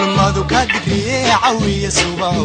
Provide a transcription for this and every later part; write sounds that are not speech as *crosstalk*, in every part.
ulmadu ka digriye cawiya subaho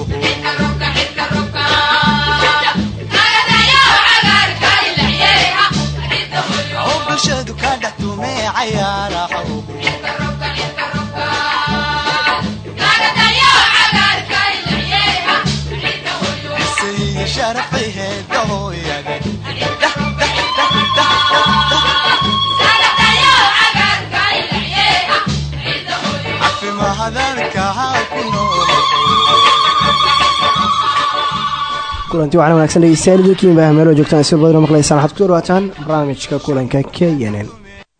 kulanti waxaana wanaagsan dhegeystayaal idinkiin baa meelo joogtaan si badan oo maqlaysaan waxaad ku dhawaataan barnaamijka kulanka k n n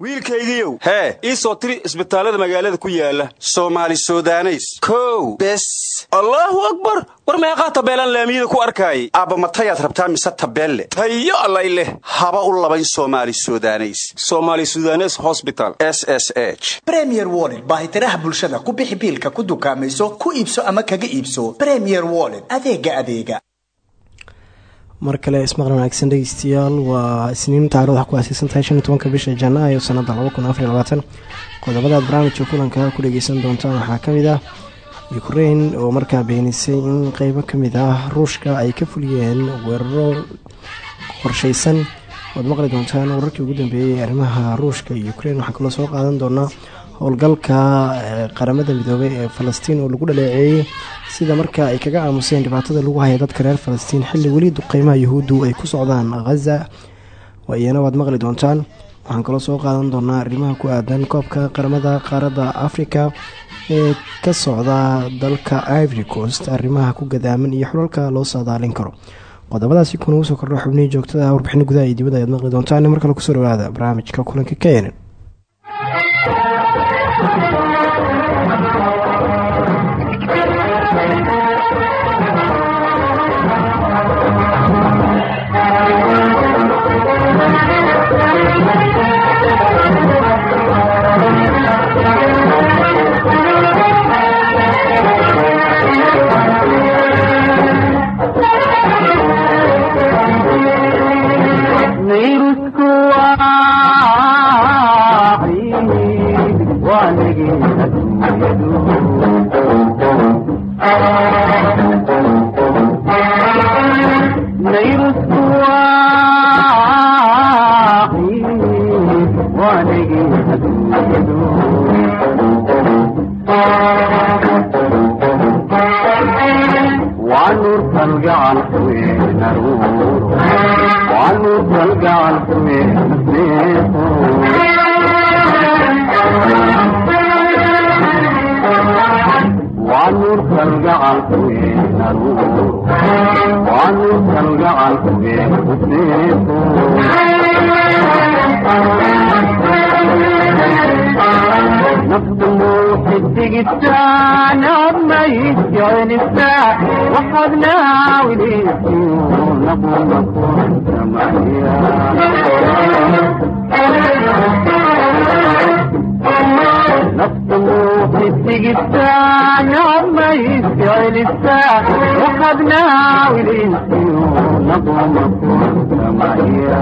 wiilkaygiiow hee ii soo tiri isbitaallada magaalada ku yaalla soomaali sudaneys. Kow. Bes. Allaahu akbar. War meeqaa tabeelaan laamiyada ku arkaayay aabba matayaad rabtaa mise tabeelle? Tayo allay leh. Haba u labayn soomaali sudaneys. Soomaali sudanes hosbital s s h. Bremier wollet baahitiraha bulshada ku bixi biilka ku dukaamayso ku iibso ama kaga iibso. Bremier wollet adeega adeega mar kale ismaqal wanaagsan dhegeystayaal waa isniin taarikhda wax ku aaseysan tahay shan iyo tobanka bisha janaayo sanada laba kun afar qodobadaad barnaamijka kulanka ku dhageysan doontaan waxaa ka mid ah ukrein oo markaa beenisay in qeybo ka mid ah ruushka ay ka fuliyeen weeraro qorsheysan waad maqli doontaan wararkii ugu dambeeyey ee arrimaha ruushka iyo ukrein waxaa kaloo soo qaadan doonaa howlgalka qaramada midoobay ee falastiin oo lagu dhaleeceeyey sida markaa ay kaga aamuseen dhibaatada lagu haya dadka reer falastiin xilli weli duqeymaha yuhuuddu ay ku socdaan khaza iyana waad maqli doontaan. Waxaan kaloo soo qaadan doonaa arrimaha ku aadan koobka qaramada qaaradda africa ee ka socda dalka ivory coast arrimaha ku gadaaman iyo xulalka loo saadaalin karo. Qodobadaasi kuna ugu soo kordho xubnihii joogtada warbixino gudaha iyo dibadda ayaad maqli doontaan. Mar kale ku soo dhawaada barnaamijka kulanka kenen xidigitaana maydyanisa waxadnaawiliisinabulakusamaya السجدان عما يشتعل الساعة واحنا بناوي الانسيون نبغى نبغى معايا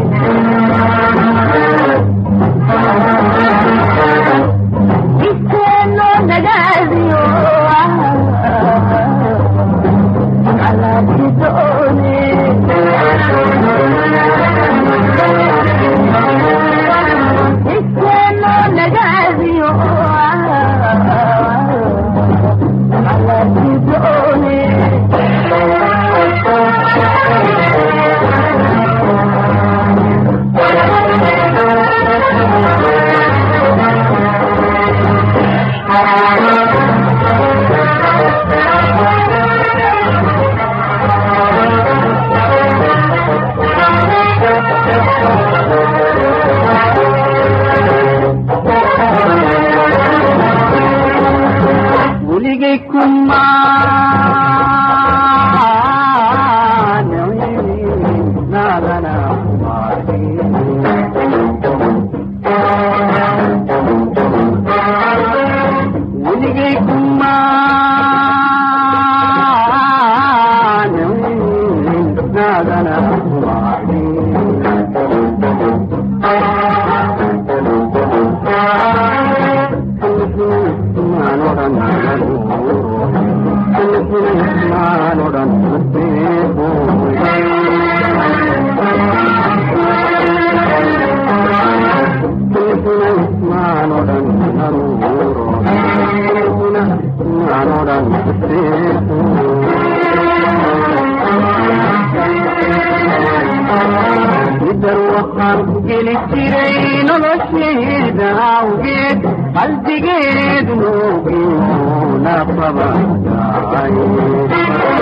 siduu inuu la qaban yahay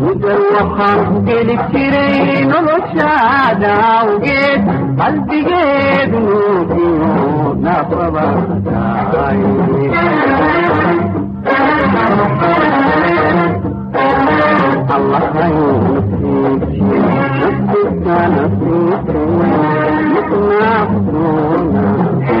muddo waxaan geli jiray noloshaada awgeed qalbigeednu inuu la qaban yahay Allah hayu nasiibkii nasiibka nasiibkii अपना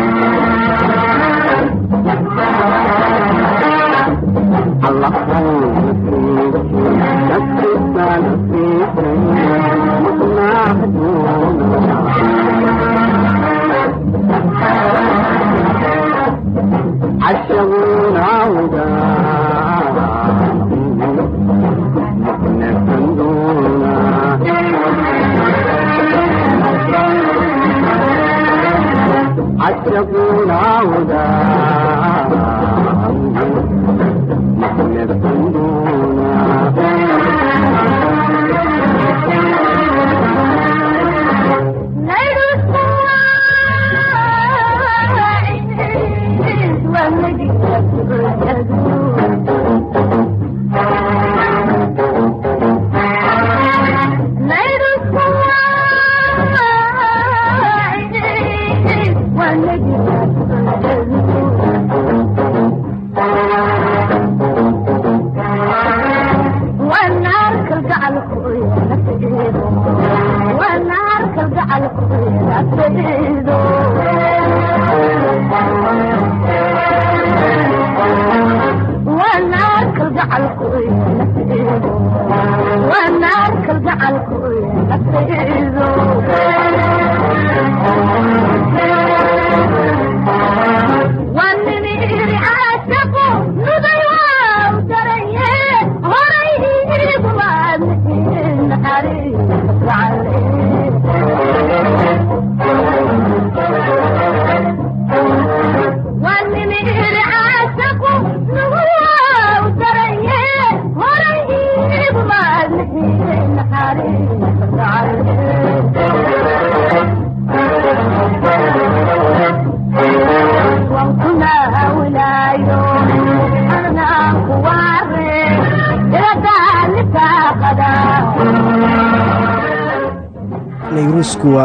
يكون عودا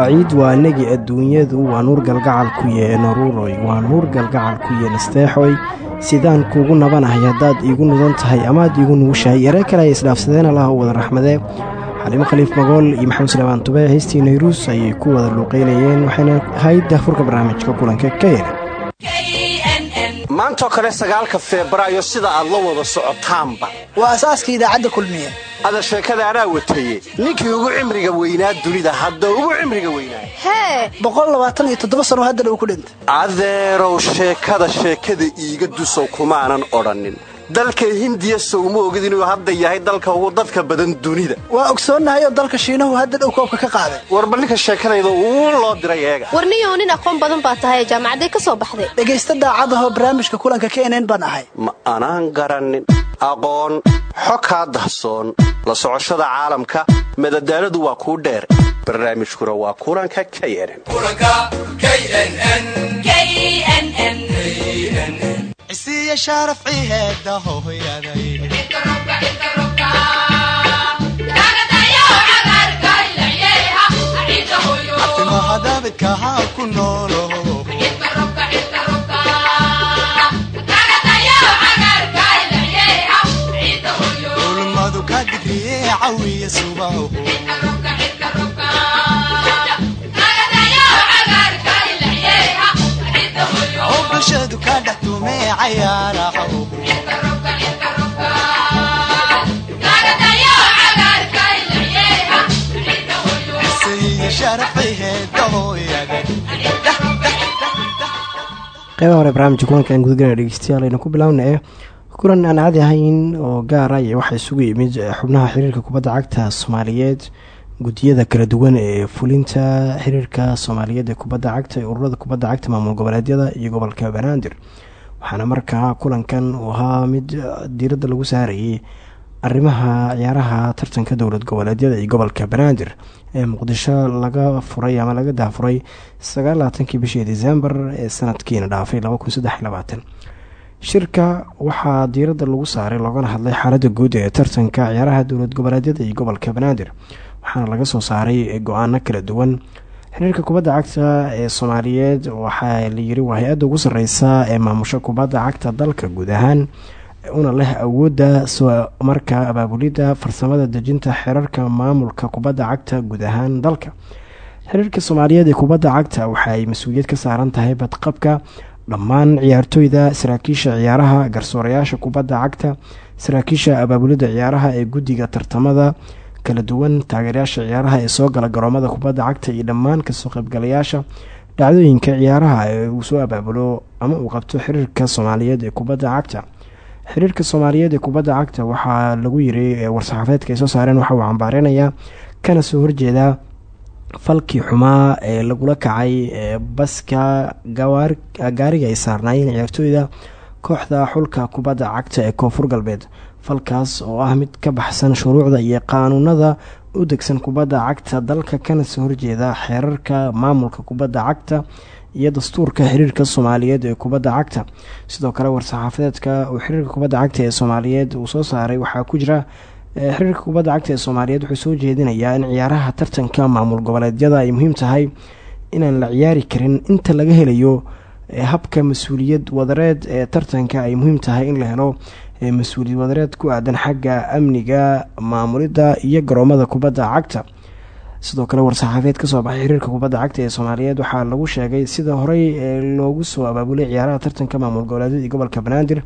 waa ciid waa negi adduunyadu waa nuur galgacal ku yee naruuroy waa nuur galgacal ku yee nasteexoy sidaan kuugu nabanahay haddaad iigu nudan tahay amaad iigu nugushahay yaree kale ay isdhaafsadeen allah u wada raxmadee. Xaliimo khaliif magool iyo maxamed salebaan tube heystii nayruus ayay ku wada luuqeynayeen waxayna ahayd daafurka barnaamijka kulanka ka yeena maantoo kale sagaalka febraayo sida aad la wada socotaanba. Waa asaaska idaacadda kulmiye ada sheekada anaa wataye ninkii ugu cimriga weynaa dunida hadda ugu cimriga weynaa. Hee boqollabaataniyo sano haddana uu ku dhintay. Adeerow sheekada sheekada iiga dusow kumaanan odhannin. Dalka hindiya sowma ogid inuu hadda yahay dalka ugu dadka badan dunida. Waa ogsoonnahay oo dalka shiinahu hadda dhow koobka ka qaaday. Warba ninka sheekadayda uu loo diray eega. Warniyow nin aqoon badan baa tahay jaamacaday ka soo baxday. Dhegaysta daacadahoo barnaamijka kulanka knn baan ahay. Ma anaan garannin aqoon xo kaa dahsoon la socoshada caalamka madadaaladu waa kuu dheer. Barnaamijkuna waa kulanka k daabidka haa ku noolo digriye cawiya subaho bulshadu ka dhex tumee cayaaraho qeybaha hore barnaamijka kulankan gudagana dhegeystayaal aynu ku bilaawna ee kulan aan caadi ahayn oo gaara iyo waxaa isugu yimid xubnaha xiriirka kubadda cagta soomaaliyeed gudiyada kala duwan ee fulinta xiriirka soomaaliyeed ee kubadda cagta ee ururada kubadda cagta maamul goboleedyada iyo gobolka banaadir waxaana markaa kulankan uu ahaa mid diiradda lagu saarayay arrimaha ciyaaraha tartanka dowlad goboleedyada iyo gobolka banaadir ee muqdisho laga furay ama laga daafuray sagaalaaatankii bishii desembar ee sanadkiina dhaafay shirka waxaa diiradda lagu saaray loogana hadlay xaaladda guud ee tartanka ciyaaraha dowlad goboleedyada iyo gobolka banaadir waxaana laga soo saaray go'aano kala duwan. Xiriirka kubadda cagta ee soomaaliyeed waxaa layiri waa hay'adda ugu sareysa ee maamusho kubadda cagta dalka guud ahaan una leh awoodda soo markaa abaabulidda farsamada dejinta xeerarka maamulka kubadda cagta guud ahaan dalka. Xiriirka soomaaliyeed ee kubadda cagta waxa ay mas'uuliyad ka saaran tahay badqabka dhammaan ciyaartooyda saraakiisha ciyaaraha garsoorayaasha kubadda cagta saraakiisha abaabulidda ciyaaraha ee guddiga tartamada kala duwan taageerayaasha ciyaaraha ee soo gala garoomada kubadda cagta iyo dhammaan ka soo qaybgalayaasha dhacdooyinka ciyaaraha ee uu soo abaabulo ama uu qabto xiriirka soomaaliyeed ee kubadda cagta. Xiriirka soomaaliyeed ee kubadda cagta waxaa lagu yiri war-saxaafeedka ay soo saareen waxa uu cambaareynaya kana soo horjeedaa falkii xumaa ee lagula kacay baska gaariga ay saarnaayeen ciyaartooyda kooxda xulka kubadda cagta ee koonfur galbeed. Falkaas oo ah mid ka baxsan shuruucda iyo qaanuunada u degsan kubadda cagta dalka kana soo horjeeda xeerarka maamulka kubadda cagta iyo dastuurka xiriirka soomaaliyeed ee kubadda cagta. Sidoo kale war-saxaafadeedka uu xiriirka kubadda cagta ee soomaaliyeed uu soo saaray waxaa ku jira xiriirka kubadda cagta ee soomaaliyeed wuxuu soo jeedinayaa in ciyaaraha tartanka maamul goboleedyada ay muhiim tahay inaan la ciyaari karin. Inta laga helayo habka mas'uuliyad wadareed ee tartanka ay muhiim tahay in la helo mas'uuliyad wadareed ku aadan xagga amniga maamulidda iyo garoomada kubadda cagta. Sidoo kale war-saxaafeed ka soo baxay xiriirka kubadda cagta ee soomaaliyeed waxaa lagu sheegay sida horey loogu soo abaabulay ciyaaraha tartanka maamul goboleedyada iyo gobolka banaadir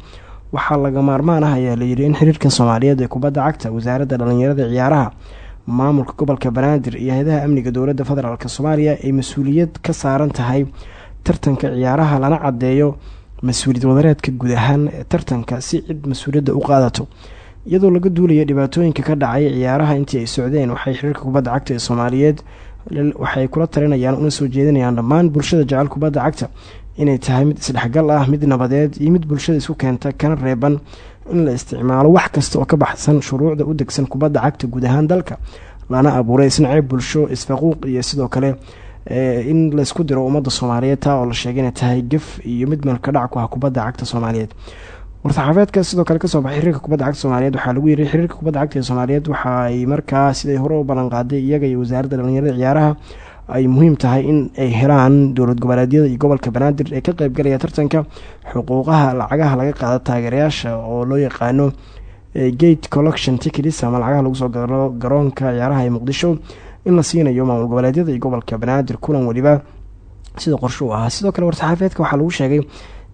waxaa laga maarmaan ah ayaa layidhi in xiriirka soomaaliyeed ee kubadda cagta wasaaradda dhalinyarada ciyaaraha maamulka gobolka banaadir iyo hay'adaha amniga dowladda federaalk soomaaliya ay mas'uuliyad ka saaran tahay tartanka ciyaaraha lana caddeeyo mas'uuliyad wadareedka guud ahaan ee tartanka si cid mas'uuliyadda u qaadato. Iyadoo laga duulaya dhibaatooyinka ka dhacay ciyaaraha intii ay socdeen waxay xiriirka kubadda cagta ee soomaaliyeed waxay kula talinayaan una soo jeedinayaan dhammaan bulshada jecel kubadda cagta inay tahay mid isdhexgal ah mid nabadeed iyo mid bulshada isku keenta kana reeban in la isticmaalo wax kasta oo ka baxsan shuruucda u degsan kubadda cagta guud ahaan dalka. Lana abuuray isnaceyb bulsho isfaquuq iyo sidoo kale in laysku diro ummadda soomaaliyeed taa oo la sheegay inay tahay gef iyo mid meelka dhac ku ah kubadda cagta soomaaliyeed. War-saxaafeedka sidoo kale ka soo baxay xiriirka kubadda cagta soomaaliyeed waxaa lagu yiri xiriirka kubadda cagta ee soomaaliyeed waxa ay markaa siday hore u ballan qaaday iyaga iyo wasaaradda dhalinyarada ciyaaraha ay muhiim tahay in ay helaan dowlad goboleedyada iyo gobolka banaadir ee ka qeybgalaya tartanka xuquuqaha lacagaha laga qaado taageerayaasha oo loo yaqaano gate collection tickets ama lacagaha lagu soo galo garoonka ciyaaraha ee muqdisho in la siinayo maamul goboleedyada iyo gobolka banaadir kulan weliba sida qorshe u ahaa. Sidoo kale war-saxaafeedka waxaa lagu sheegay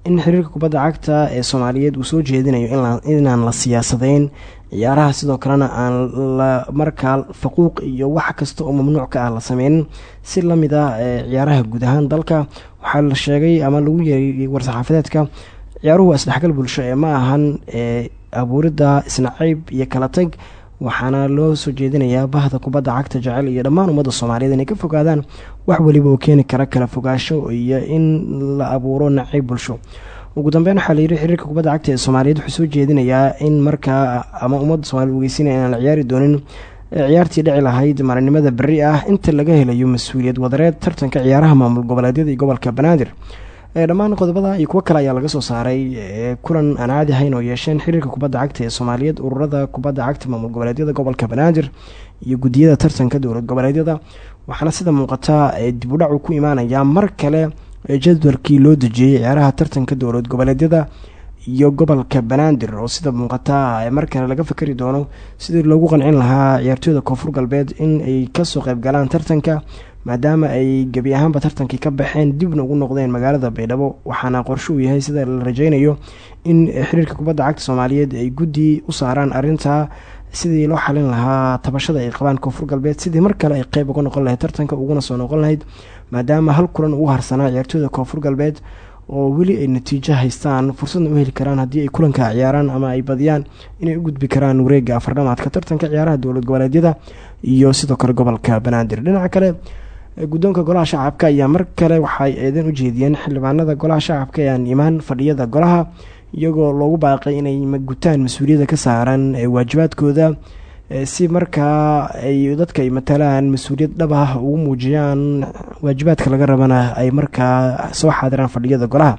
in xiriirka kubadda cagta ee soomaaliyeed uu soo jeedinayo inaan la siyaasadeyn ciyaaraha sidoo kalena aan la markaa faquuq iyo wax kasta oo mamnuuc ka ah la sameynin si la mid ah ciyaaraha guud ahaan dalka waxaa la sheegay ama lagu yeeray war-saxaafadeedka ciyaaruhu waa isdhexgal bulsho ee ma ahan abuuridda isnaceyb iyo kala tag waxaana loo soo jeedinayaa bahda kubadda cagta jecel iyo dhammaan ummadda soomaaliyeed inay ka fogaadaan wax weliba oo keeni kara kala fogaasho iyo in la abuuro naceyb bulsho ugu dambeyn waxaa layidhi xiriirka kubadda cagta ee soomaaliyeed wuxuu soo jeedinayaa in markaa ama ummadda soomaliya ogeysinaya inaan ciyaari doonin ciyaartii dhici lahayd maalinimada berri ah. Inta laga helayo mas'uuliyad wadareed tartanka ciyaaraha maamul goboleedyada iyo gobolka banaadir dhammaan qodobada iyo kuwo kale ayaa laga soo saaray kulan aan caadi ahayn oo yeesheen xiriirka kubadda cagta ee soomaaliyeed ururada kubadda cagta maamul goboleedyada gobolka banaadir iyo guddiyada tartanka dowlad goboleedyada. Waxaana sida muuqata dib u dhacu ku imaanayaa mar kale jadwalkii loo dejiyey ciyaaraha tartanka dowlad goboleedyada iyo gobolka banaadir oo sida muuqata mar kale laga fikri doono sidii loogu qancin lahaa ciyaartooyda koonfur galbeed in ay ka soo qayb galaan tartanka maadaama ay gebi ahaanba tartankii ka baxeen dibna ugu noqdeen magaalada baydhabo. Waxaana qorshe uu yahay sida la rajeynayo in xiriirka kubadda cagta soomaaliyeed ay guddi u saaraan arintaa sidii loo xalin lahaa tabashada ay qabaan koonfur galbeed sidii mar kale ay qeyb uga noqon lahayd tartanka uguna soo noqon lahayd maadaama hal kulan ugu harsanaa ciyaartooyda koonfur galbeed oo weli ay natiijo haystaan fursadna u heli karaan haddii ay kulanka ciyaaraan ama ay badiyaan inay u gudbi karaan wareega afardhamaadka tartanka ciyaaraha dowlad goboleedyada iyo sidoo kale gobolka banaadir. Dhinaca kale guddoonka golaha shacabka ayaa mar kale waxay eedan u jeediyeen xildhibaanada golaha shacabka ee aan imaan fadhiyada golaha iyagoo loogu baaqay inay gutaan mas'uuliyadda ka saaran waajibaadkooda si markaa ay dadka ay matalaan mas'uuliyad dhab ah ugu muujiyaan waajibaadka laga rabana ay markaa soo xaadiraan fadhiyada golaha.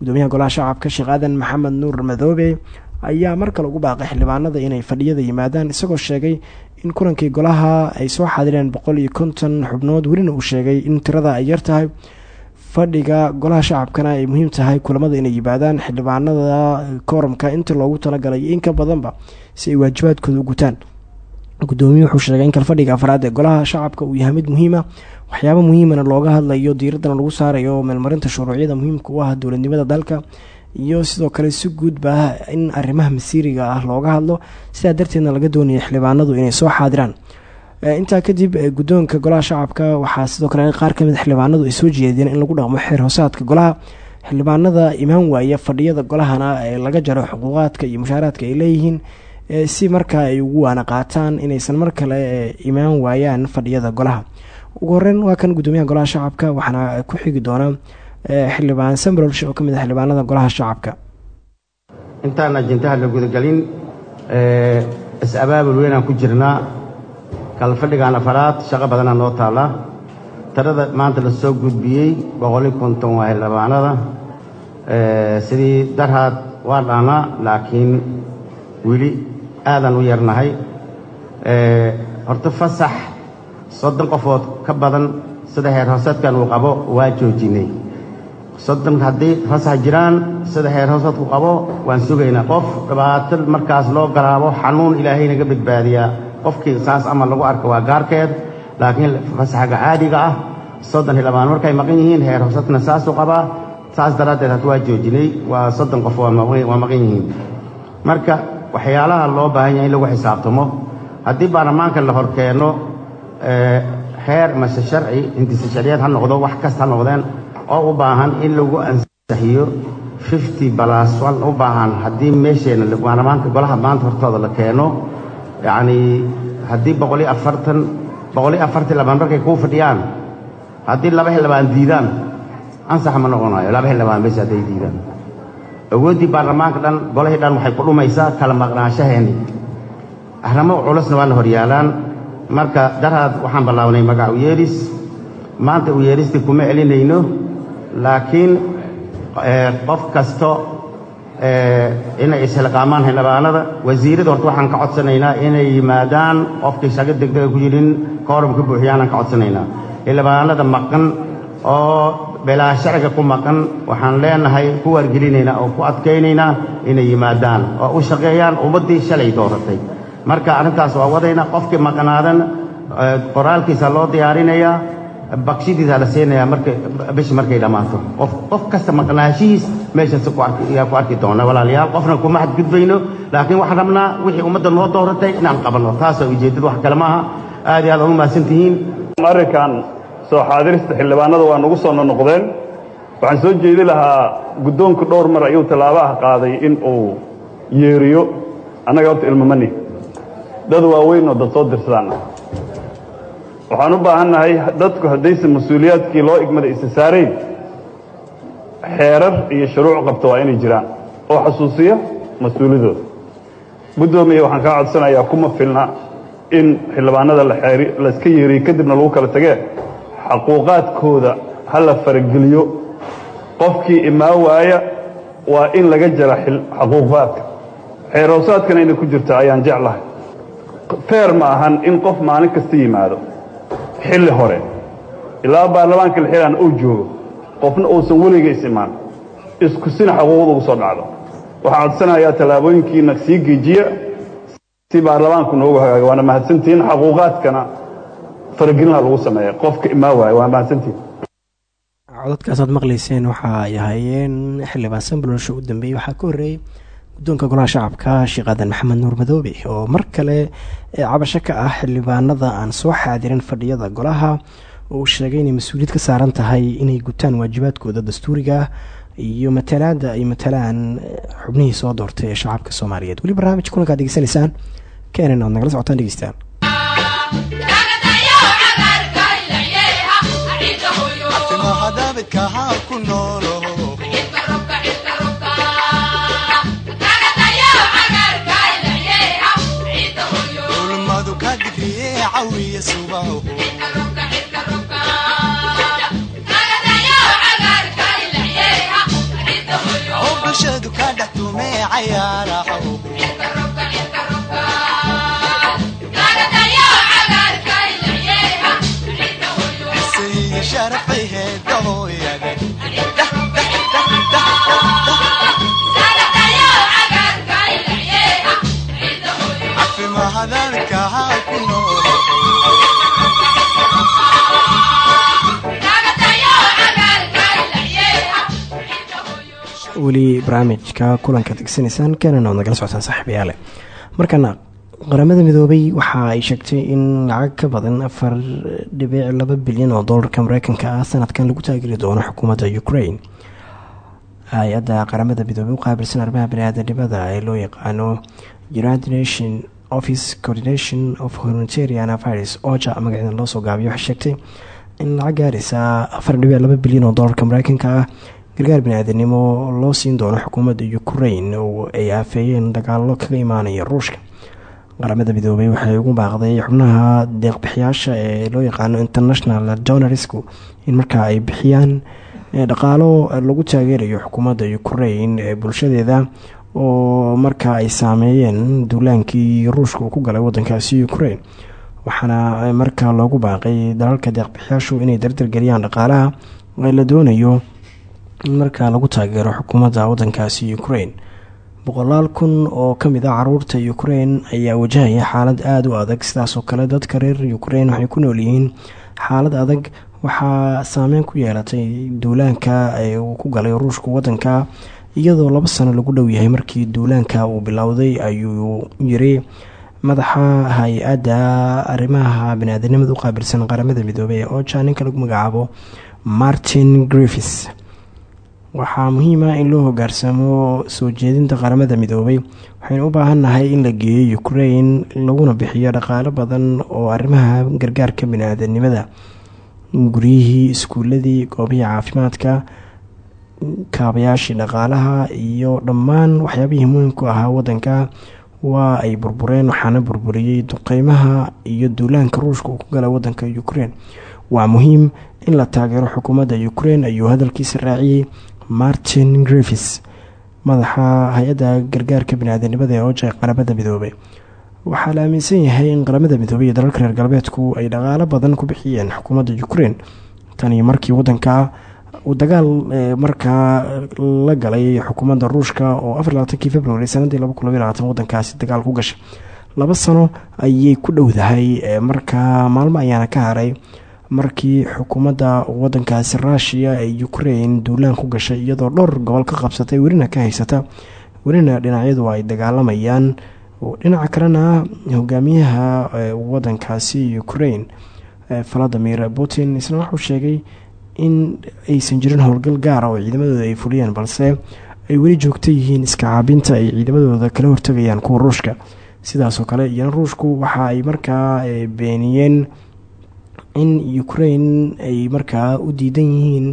Gudoomiyaha golaha shacabka sheekh aadan maxamed nuur madoobe ayaa mar kale ugu baaqay xildhibaanada inay fadhiyada yimaadaan isagoo sheegay in kulankii golaha ay soo xaadireen boqol iyo xubnood. Welina uu sheegay in tirada ay yar tahay. Fadhiga golaha shacabkana ay muhiim tahay kulamada inay yimaadaan xildhibaanada kooramka inta loogu talagalay in ka badanba si ay waajibaadkooda u gutaan gudoomiye wuxuu sheegay in kalfadhiga afraad ee golaha shacabka uu yahay mid muhiima waxyaabo muhiimana looga hadlayo diiraddana lagu saarayo meelmarinta shuruucyada muhiimka u ah dowladnimada dalka. Iyo sidoo kale si guudba in arrimaha masiiriga ah looga hadlo. Sidaa darteedna laga doonaya xildhibaanadu inay soo xaadiraan. Intaa kadib guddoonka golaha shacabka waxaa sidoo kale qaar ka mid xildhibaanadu ay soo jeedeen in lagu dhaqmo xeer hoosaadka golaha. Xildhibaanada imaan waaya fadhiyada golahana ee laga jaro xuquuqaadka iyo mushaaraadka ay leeyihiin si markaa ay ugu waana qaataan inaysan mar kale imaan waayaan fadhiyada golaha. Ugu horeyn waa kan gudoomiyaha golaha shacabka waxaana ku xigi doona xildhibaan sambrolsh oo ka mid ah xildhibaanada golaha shacabka. Intaan ajintaha la gudagelin is-abaabul weynaan ku jirnaa. Kalfadhigaan afaraad shaqo badanaa noo taallaa tirada maanta la soo gudbiyey boqoli konton waa xildhibaanada. Sidii darhaad waa dhaanaa laakiin weli aadaan u yarnahay horta fasax soddon qofood ka badan sida heer hooseedkan uu qabo waa joojinay. Soddon haddii fasax jiraan sida heer hooseedku qabo waan sugaynaa. Qof dhibaato markaas loo garaabo xanuun ilaahay naga badbaadiyaa. Qofkii saas ama lagu arko waa gaarkeed laakiin fasaxga caadiga ah soddon xildhibaan markay maqan yihiin heer hooseedkana saasuu qabaa. Saas daraaddeed hadda waa joojinay waa soddon qof waa maqan yihiin. Marka waxyaalaha loo baahan yahay in lagu xisaabtamo. Haddii baarlamaanka la hor keeno xeer mase sharci intisa sharciyeed ha noqdo wax kasta ha noqdeen oo u baahan in lagu ansaxiyo fifty balas one u baahan haddii meesheenna baarlamaanka golaha maanta hortooda la keeno. Yacnii haddii boqoliyo afartan boqoliyo afartan xildhibaan markay kuu fadhiyaan haddii laba xildhibaan diidaan ansax ma noqonayo laba xildhibaan bes hadday diidaan awooddii baarlamaanka dhan golahii dhan waxay ku dhumaysaa kala maqnaashaheenni arrimo culusna waana horyaalaan. Marka daraad waxaan ballaawnay magac u maanta u kuma celinayno laakiin qof kasto inay ishilqaamaan xildhibaanada wasiirada horta waxaan ka codsanaynaa inay yimaadaan qofkii shago degdega ku yidhin kooram ka buuxiyaanaan ka codsanaynaa. Xildhibaanada maqan oo belaa sharciga ku maqan waxaan leenahay ku wargelinaynaa oo ku adkaynaynaa inay yimaadaan oo u shaqeeyaan ummaddii shalay dooratay. Marka arrintaas waa wadaynaa qofkii maqnaadan qoraalkiisa loo diyaarinayaa bakshidiisa la siinayaa marka bishi markay dhammaato. Qof qof kasta maqnaashihiis meeshaas ku arki yaa ku arki doona. Walaalayaal qofna kuma xadgudbayno laakiin waxaan rabnaa wixii ummadda noo dooratay inaan qabanno taasoo ujeeddadu wax kale maaha. Aad iyo aad ugu mahadsan tihiin arrinkan soo xaadirista xildhibaanada waa nagu soo nonoqdeen waxaan soo jeedi lahaa guddoonku dhowr mar ayuu tallaabaha qaaday in uu yeeriyo. Annaga horta ilmamani dad waaweyn oo dad soo dirsadaan waxaan u baahannahay dadku haddaysan mas'uuliyaadkii loo igmada isa saarayn xeerar iyo shuruuc qabta waa inay jiraan oo xasuusiya mas'uuliyadooda guddoomiya waxaan kaa codsanayaa kuma filna in xildhibaanada layska yeeriyo kadibna lagu kala tagee xaquuqaadkooda ha la farageliyo qofkii imaa waaya waa in laga jara xaquuqaadka. Xeeroosaadkan inay ku jirta ayaan jeclahay. Feer ma ahan in qof maalin kasta yimaado xilli hore. Ilaa baarlamaanka lxilaan uu joogo qofna uusan weliga is imaan. Isku sina xaquuqda ugu soo dhacdo. Waxaan codsanayaa tallaabooyinkiina sii geejiya. Si baarlamaanku noogu hagaaga waana mahadsantihiin xaquuqaadkana faragelina lagu sameeya qofka imaa waaya waa mahadsantihiin codadkaasaad maqlayseen waxa ay ahaayeen xildhibaan sanbalolsha u dambeeyey. Waxaa ka horreeyey guddoonka golaha shacabka sheekh aadan maxamed nuur madoobe oo mar kale cabasho ka ah xildhibaanada aan soo xaadirin fadhiyada golaha. Oo uu sheegay inay mas'uuliyad ka saaran tahay inay gutaan waajibaadkooda dastuuriga iyo matalaada ay matalaan xubnihii soo doortay ee shacabka soomaaliyeed. Weli barnaamij kulankaad degeysanaysaan keenan oad nagala socotaan dhegeystaan bulshadu ka dhex tumee cayaaraha weli barnaamijka kulanka degsanaysaan ood nagala socotaan saaxiibayaale markana qaramada midoobay waxa ay sheegtay in lacag ka badan afar dhibic laba bilyan oo doolarka mareykanka ah sanadkan lagu taageeri doono xukuumadda ukraine. Hay'adda qaramada midoobey u qaabilsan arrimaha bani-aadanimada ee loo yaqaano united nation office coordination of humanitarian affairs oja magaceeda loosoo gaabiyo waxay sheegtay in lacag gaaraysa afar dhibic laba bilyan oo doolarka mareykanka ah. Gargaar bani-aadanimo loo siin doono xukuumadda ukraine oo ay aafeeyeen dagaalo kaga imaanaya ruushka qaramada midoobey waxay ugu baaqday xubnaha deeqbixiyaasha ee loo yaqaano international donarisku in markaa ay bixiyaan dhaqaalo lagu taageerayo xukuumadda ukraine ee bulshadeeda oo markaa ay saameeyeen duulaankii ruushka uu ku galay wadankaasi ukraine. Waxaana markaa loogu baaqay dalalka deeqbixiyaashu inay dardargeliyaan dhaqaalaha la doonayo in markaa lagu taageero xukuumadda wadankaasi ukraine boqolaal kun oo ka mid a carruurta ukraine ayaa wajahaya xaalad aada u adag sidaasoo kale dadka reer ukraine waxay ku nool yihiin xaalad adag. Waxaa saameyn ku yeelatay duulaanka ee uu ku galay ruushka wadanka iyadoo laba sano lagu dhow yahay markii duulaanka uu bilowday ayuu yiri madaxa hay'adda arrimaha bani-aadanimada u qaabilsan qaramada midoobey ee oja ninka lagu magacaabo martin griffis waxaa muhiima in loo hogaarsamo soo jeedinta qaramada midoobay. Waxaynu u baahannahay in la geeyo ukraine laguna bixiyo dhaqaalo badan oo arrimaha gargaarka bani-aadanimada guryihii iskuuladii goobihii caafimaadka kaabayaashii dhaqaalaha iyo dhammaan waxyaabihii muhiimku ahaa wadanka waa ay burbureen waxaana burburiyey duqeymaha iyo duulaanka ruushka uu ku gala wadanka ukraine. Waa muhiim in la taageero xukuumadda ukraine ayuu hadalkiisa raaciyey martin griffis madaxa hay'adda gargaarka bani-aadanimada ee oja qaramada midoobay. Waxaa la aaminsan yahay in qaramada midoobey iyo dalalka reer galbeedku ay dhaqaalo badan ku bixiyeen xukuumadda ukraine tani markii wadanka uu dagaal markaa la galay xukuumadda ruushka oo afarlabaatankii february sanadii wadankaasi dagaal ku gashay. Laba sano ayay ku dhowdahay markaa maalmo ayaana ka haray markii xukuumadda wadankaasi ruushiya ee ukraine duulaan ku gashay iyadoo dhowr gobol ka qabsatay welina ka haysata. Welina dhinacyadu ay dagaalamayaan. Dhinaca kalena hogaamiyaha wadankaasi ukraine valadimir putin isna wuxuu sheegay in aysan jirin howlgal gaara oo ciidamadooda ay fuliyeen balse ay weli joogto yihiin iska caabinta ay ciidamadooda kala hortagayaan kuwa ruushka. Sidaasoo kale iyana ruushku waxa ay markaa beeniyeen in ukraine ay markaa u diidan yihiin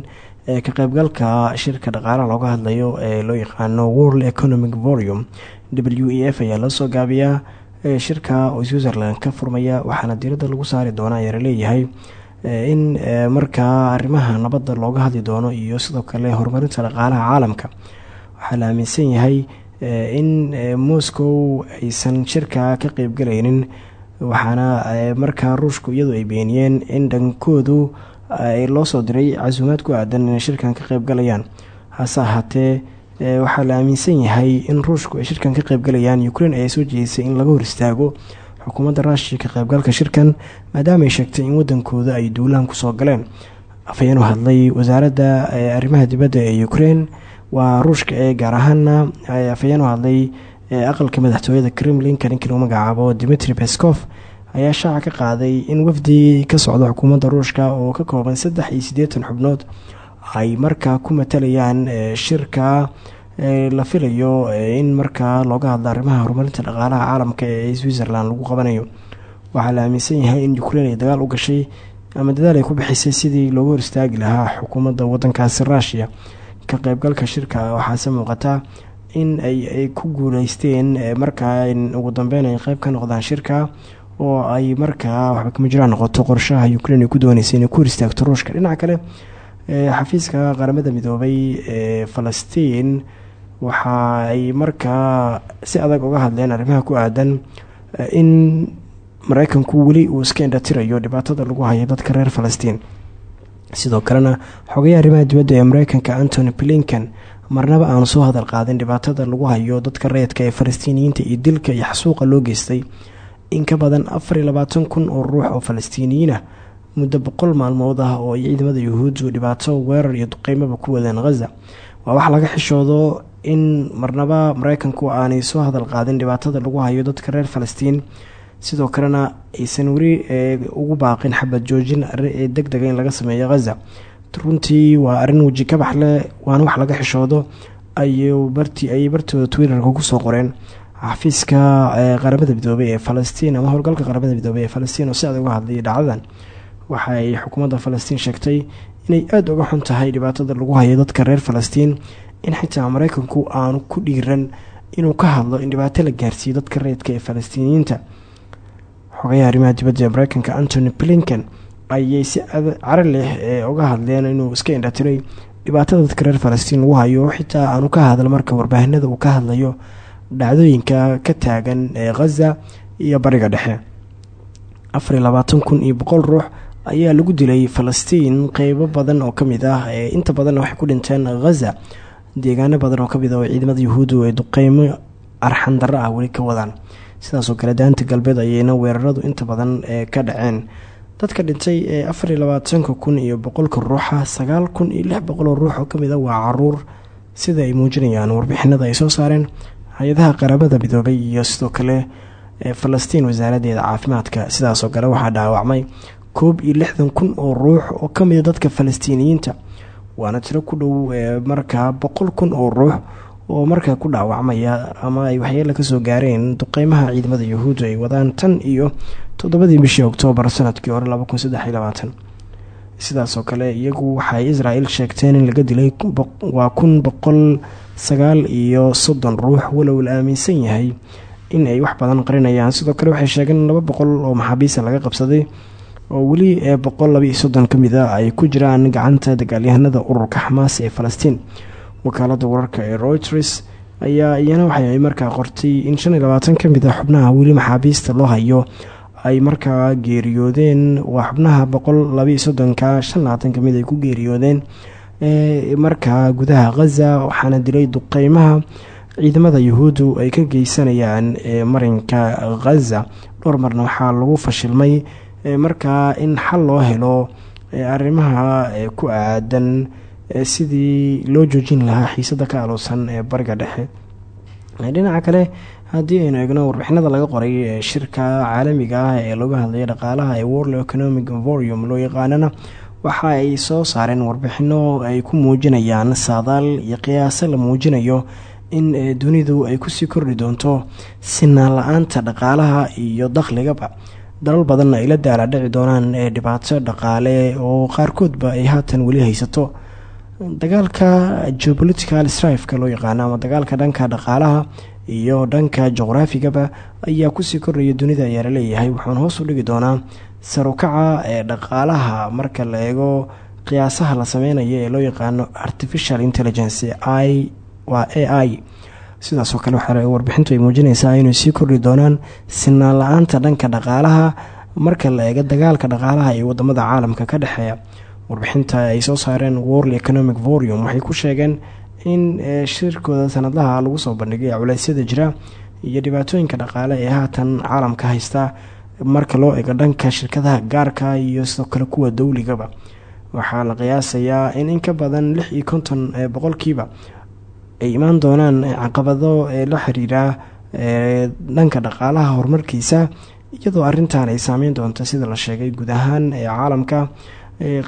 ka qaybgalka shirka dhaqaalaha looga hadlayo ee loo yaqaano world economic volume w e f ayaa loo soo gaabiyaa shirka oo switzerland ka furmaya waxaana diiradda lagu saari doona ayaa la leeyahay in markaa arrimaha nabadda looga hadli doono iyo sidoo kale horumarinta dhaqaalaha caalamka. Waxaa la aaminsan yahay in moscow aysan shirka ka qeybgalaynin waxaana markaa ruushku iyadu ay beeniyeen in dhankoodu loo soo diray casuumaad ku aadan inay shirkan ka qeybgalayaan hase ahaatee waxaa la aaminsan yahay in ruushku ay shirkan ka qeybgalayaan ukraine ayaa soo jeedisay in laga hor istaago xukuumadda ruushiya ka qeybgalka shirkan maadaama ay sheegtay in wadankooda ay duulaan ku soo galeen. Afhayeen hadlay wasaaradda arrimaha dibadda ee ukraine waa ruushka ee gaar ahaana afhayeen u hadlay aqalka madaxtooyada kremlinka ninkii lagu magacaabo dimitri peskov ayaa shaaca ka qaaday in wafdi ka socda xukuumadda ruushka oo ka kooban saddex iyo siddeetan xubnood ay markaa ku matalayaan shirka la filayo in markaa looga hadla arrimaha horumarinta dhaqaalaha caalamka ee switzerland lagu qabanayo. Waxaa la aaminsan yahay in ukraine ay dagaal u gashay ama dadaal ay ku bixisay sidii looga hor istaagi lahaa xukuumadda wadankaasi ruushiya ka qeybgalka shirka waxaase muuqata in ay ku guuleysteen markaa ugu dambeyn ay qeyb ka noqdaan shirka oo ay markaa waxba kama jiraan noqoto qorshaha ukraine ay ku dooneysa inay ku hor istaagto ruushka. Dhinaca kale xafiiska qaramada midoobay ee falastiin waxa ay markaa si adag uga hadleen arrimaha ku aadan in mareykanku weli uu iska indhatirayo dhibaatada lagu hayo dadka reer falastiin. Sidoo kalena xogayaha arrimaha dibadda ee mareykanka antony blinkan marnaba aanu soo hadal qaadin dhibaatada lagu hayo dadka reedka ee falastiiniyiinta iyo dilka iyo xasuuqa loo geystay. In ka badan afar iyo labaatan kun oo ruux oo falastiiniyiinah muddo boqol maalmood ah oo ay ciidamada yuhuuddu dhibaato weerar iyo duqeymaba ku wadeen khaza waa wax laga xishoodo in marnaba mareykanku aanay soo hadal qaadin dhibaatada lagu hayo dadka reer falastiin. Sidoo kalena aysan weli ugu baaqin xabad joojin ee deg dega in laga sameeyo khaza runtii waa arrin weji kabax leh waana wax laga xishoodo ayay bartooda twitterka ku soo qoreen. Xafiiska qaramada midoobey ee falastiin ama howlgalka qaramada midoobey ee falastiin oo si uga hadlayay dhacdadan waxa ay xukuumadda falastiin sheegtay inay aada uga xun tahay dhibaatada lagu hayo dadka reer falastiin in xitaa mareykanku aanu ku dhiiran inuu ka hadlo in dhibaato la gaarsiiyo dadka reedka ee falastiiniyiinta. Xogayaha arrimaha dibadda ee mareykanka antony blinken ayay si caro leh uga hadleen inuu iska indhatiray dhibaatada dadka reer falastiin lagu hayo xitaa aanu ka hadal marka warbaahinada uu ka hadlayo dhacdooyinka ka taagan ee khaza iyo bariga dhexe. Afar iyo labaatan kun iyo boqol ruux ayaa lagu dilay falastiin qeybo badan oo ka mid ah inta badanna waxay ku dhinteen khaza deegaano badan oo ka mid ah ciidamada yuhuuddu ay duqeymo arxan darro ah weli ka wadaan. Sidaasoo kale daanta galbeed ayayna weeraradu inta badan ee ka dhaceen dadka dhintay ee afar iyo labaatanka kun iyo boqolka ruuxa sagaal kun iyo lix boqol oo ruux oo ka mid a waa carruur. Sida ay muujinayaan warbixinada ay soo saareen hay'adaha qaramada midoobay iyo sidoo kale falastiin wasaaradeeda caafimaadka. Sidaasoo kale waxaa dhaawacmay koob iyo lixdan kun oo ruux oo kamida dadka falastiiniyiinta. Waana tiro ku dhow markaa boqol kun oo ruux oo markaa ku dhaawacmaya ama ay waxyeelo ka soo gaareen duqeymaha ciidamada yuhuuddu ay wadaan tan iyo toddobadii bishii oktoobar sannadkii hore sidaasoo kale iyagu waxaay israel sheegteen in laga dilay waa kun boqol sagaal iyo soddon ruux walow la aaminsan yahay in ay wax badan qarinayaan. Sidoo kale waxay sheegeen in laba boqol oo maxaabiista laga qabsaday oo weli ee boqol laba iyo soddon ka mid a ay ku jiraan gacanta dagaalyahanada ururka xamaas ee falastiin wakaalada wararka ee reuters ayaa iyana waxay markaa qortay in shan iyo labaatan ka mid a xubnaha weli maxaabiista loo hayo. Ay markaa geeriyoodeen waa xubnaha boqol labaiyo soddonka shan ay ku geeriyoodeen markaa gudaha khaza waxaana dilay duqeymaha ciidamada yuhuuddu ay ka geysanayaan marinka khaza dhowr marna waxaa lagu fashilmay markaa in xal loo helo arrimaha ku aadan sidii loo joojin lahaa xiisada ka aloosan ee bariga dhexe. Dhinaca kale haddii aynu eegno warbixinada laga qoray shirka caalamiga ah ee looga hadlaya dhaqaalaha ee world economic vorium loo yaqaanana waxa ay soo saareen warbixino ay ku muujinayaan saadaal iyo qiyaaso la muujinayo in dunidu ay ku sii kordhi doonto sinaan la'aanta dhaqaalaha iyo dakhligaba. Dalal badanna ay la daala dhici doonaan dhibaato dhaqaale oo qaarkoodba ay haatan weli haysato dagaalka geopolitical strifeka loo yaqaano ama dagaalka dhanka dhaqaalaha iyo dhanka juqraafigaba ayaa ku sii kordhaya dunida ayaa la leeyahay wuxuuna hoos u dhigi doonaa sarukaca ee dhaqaalaha marka la eego qiyaasaha la sameynayo ee loo yaqaano artificial intelligence i waa a i. Sidaasoo kale waxaa warbixintu ay muujinaysaa inay sii kordhi doonaan sinaan la'aanta dhanka dhaqaalaha marka la eego dagaalka dhaqaalaha ee waddamada caalamka ka dhexeeya warbixinta ay soo saareen world economic vorium waxay ku sheegeen in shirkooda sanadlaha lagu soo bandhigay culeysyada jira iyo dhibaatooyinka dhaqaale ee haatan caalamka haysta marka loo eego dhanka shirkadaha gaarka iyo sidoo kale kuwa dowligaba waxaa la qiyaasayaa in in ka badan lix iyo konton boqolkiiba ay imaan doonaan caqabado ee la xiriira dhanka dhaqaalaha horumarkiisa iyadoo arintan ay saameyn doonto sida la sheegay guud ahaan ee caalamka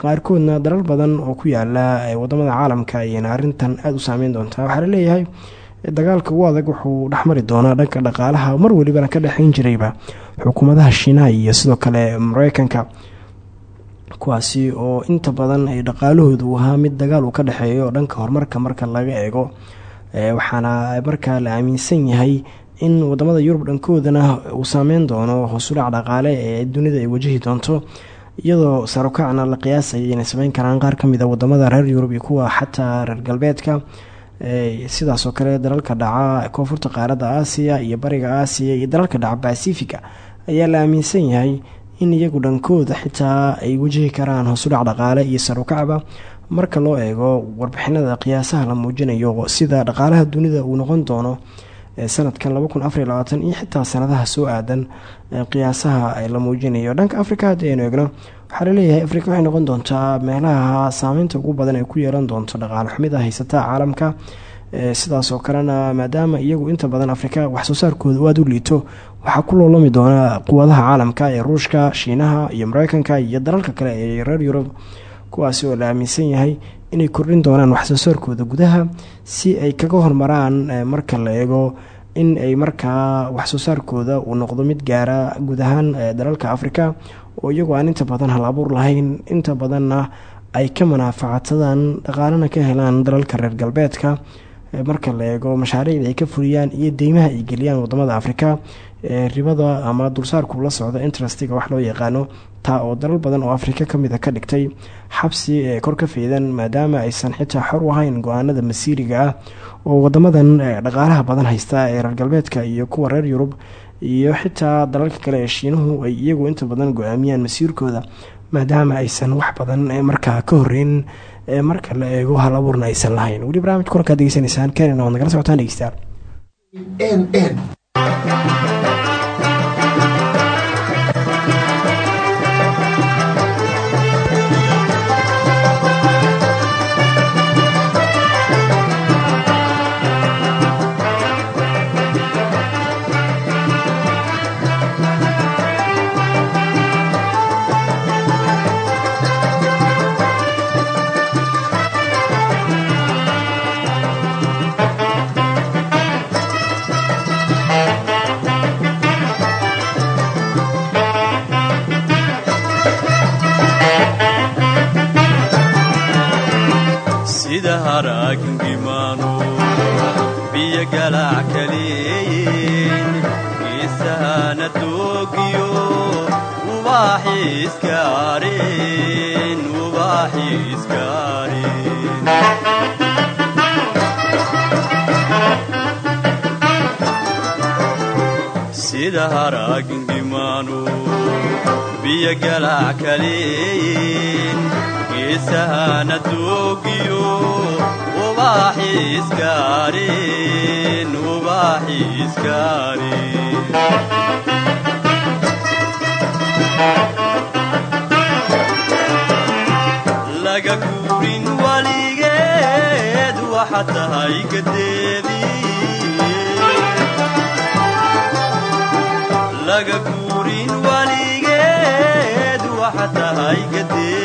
qaarkoodna dalal badan oo ku yaalla waddamada caalamka ayayna arintan aada u saameyn doontaa waxaa la leeyahay dagaalka ugu adag wuxuu dhexmari doonaa dhanka dhaqaalaha mar welibana ka dhexeyn jirayba xukuumadaha shiinaha iyo sidoo kale mareykanka. Kuwaasi oo inta badan ay dhaqaalahoodu ahaa mid dagaal uu ka dhexeeyo dhanka horumarka marka laga eego. Waxaana markaa la aaminsan yahay in waddamada yurub dhankoodana uu saameyn doono hoosudhac dhaqaale ee dunida ay wajahi doonto iyadoo sarukacna la qiyaasaya inay sameyn karaan. Qaar ka mid a waddamada reer yurub iyo kuwa xataa reer galbeedka sidaasoo kale dalalka dhaca koonfurta qaaradda aasiya iyo bariga aasiya iyo dalalka dhaca basifiga ayaa la aaminsan yahay in iyagu dhankooda xitaa ay wajahi karaan hoosudhac dhaqaale iyo sarukacba marka loo eego warbixinada qiyaasaha la muujinayo sida dhaqaalaha dunida uu noqon doono sanadkan iyo xitaa sanadaha soo aadan qiyaasaha la muujinayo. Dhanka africa haddii eegno waxaa africa waxay noqon doontaa meelaha saameynta ugu badan ay ku yeelan doonto dhaqaale. Xumida haysata caalamka sidaasoo kalena maadaama iyagu inta badan afrika waxsoo saarkooda u aada u liito waxaa ku loolami doona quwadaha caalamka ee ruushka shiinaha iyo mareykanka iyo dalalka kale ee reer yurub kuwaasi oo la aaminsan yahay inay kordhin doonaan waxsoo saarkooda gudaha si ay kaga hormaraan marka la eego in ay markaa waxsoo saarkooda uu noqdo mid gaara guud ahaan dalalka afrika oo iyagoo aan inta badan hal abuur lahayn. Inta badanna ay ka manaafacadsadaan dhaqaalena ka helaan dalalka reer galbeedka. Marka la eego mashaariicda ay ka fuliyaan iyo deymaha ay geliyaan waddamada afrika ribada ama dulsaarku la socdo. Interestiga wax loo yaqaano taa oo dalal badan oo afrika ka mid a ka dhigtay xabsi ee kor ka feedan maadaama aysan xitaa xor u ahayn go'aanada masiiriga ah oo wadamadan dhaqaalaha badan haysta ee reer galbeedka iyo kuwa reer yurub iyo xitaa dalalka kale ee shiinuhu ay iyagu inta badan go'aamiyaan masiirkooda maadaama aysan wax badan markaa ka horeyn marka la eego hal abuurna aysan lahayn. Weli barnamij kulankaad degeysanaysaan kenina waad nagala socotaan dhegeystayaal araagingimaanu biyo galaac kaleeyen geesahana doogiyo ubaaxiiska areen ubaaxiiska areen sida haraagingimaanu biyo galaac kaleeyen geesahana doogiyo ubaxiiskaarin ubaxiiskaarin laga guurin waligeed waxa tahay gadeedii laga guurin waligeed waxa tahay gadeedii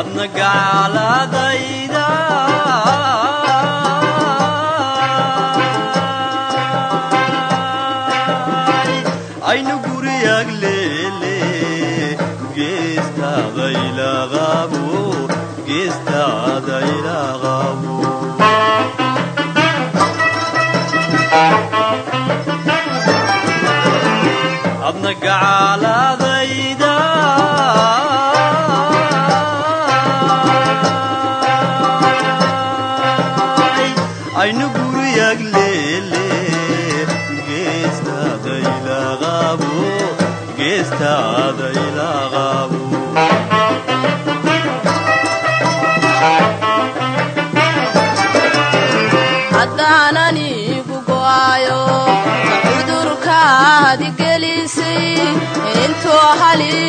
adna adna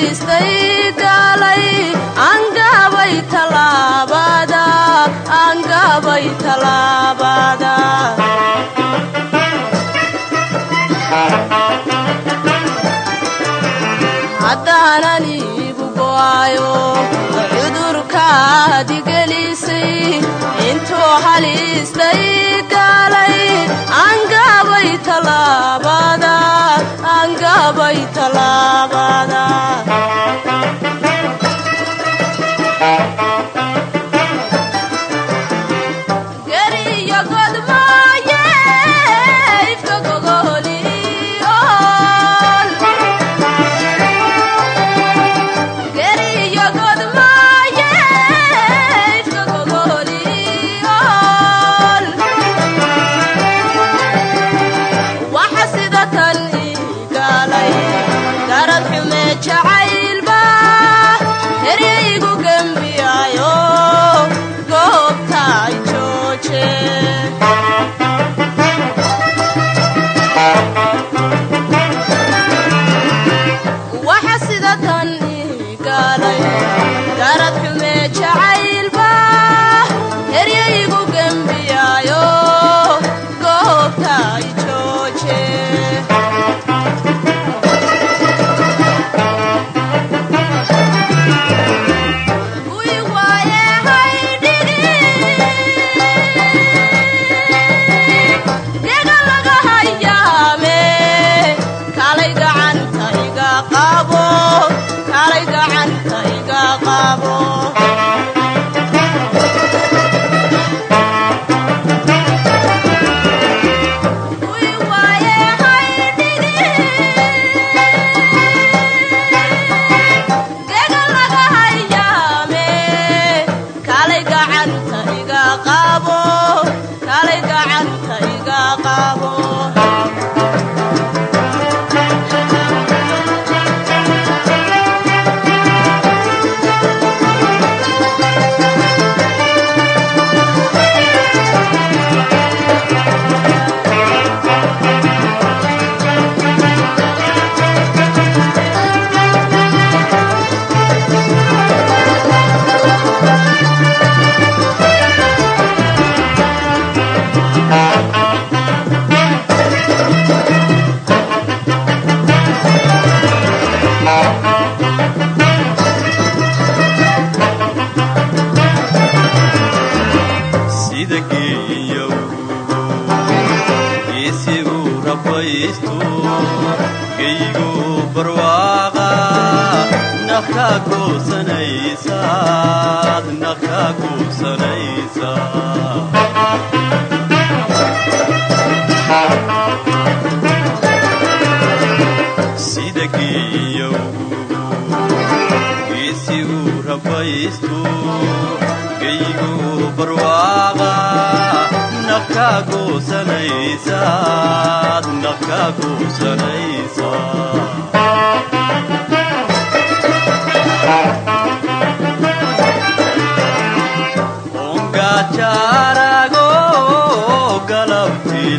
haliistay gaalay angabay talaabada angabay talaabada intuu haliistay gaalay talaabada angabay talaabada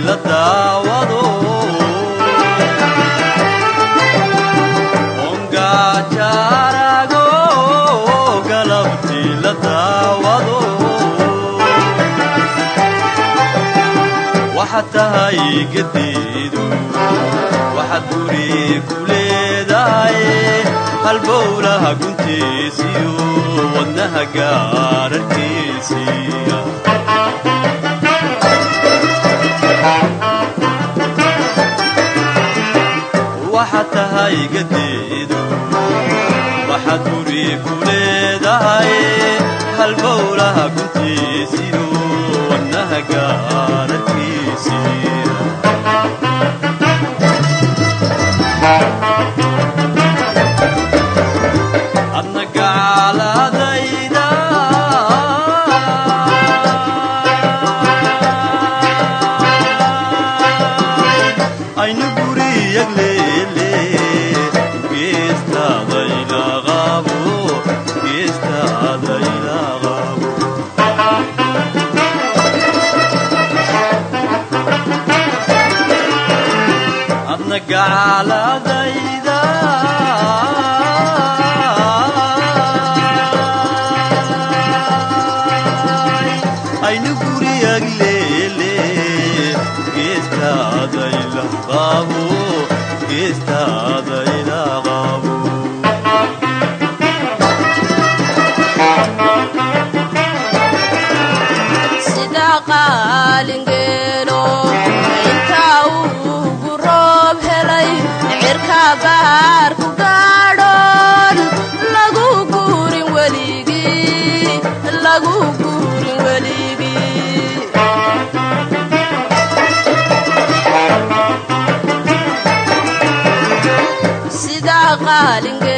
la daawado ongajaarago galabtii la daawado waxaad halbowlaha guntiisiyo wadnaha gaararkiisiya waxaad tahay gadiidu waxaad guri ku leedahay halbowlaha guntiisiyo sida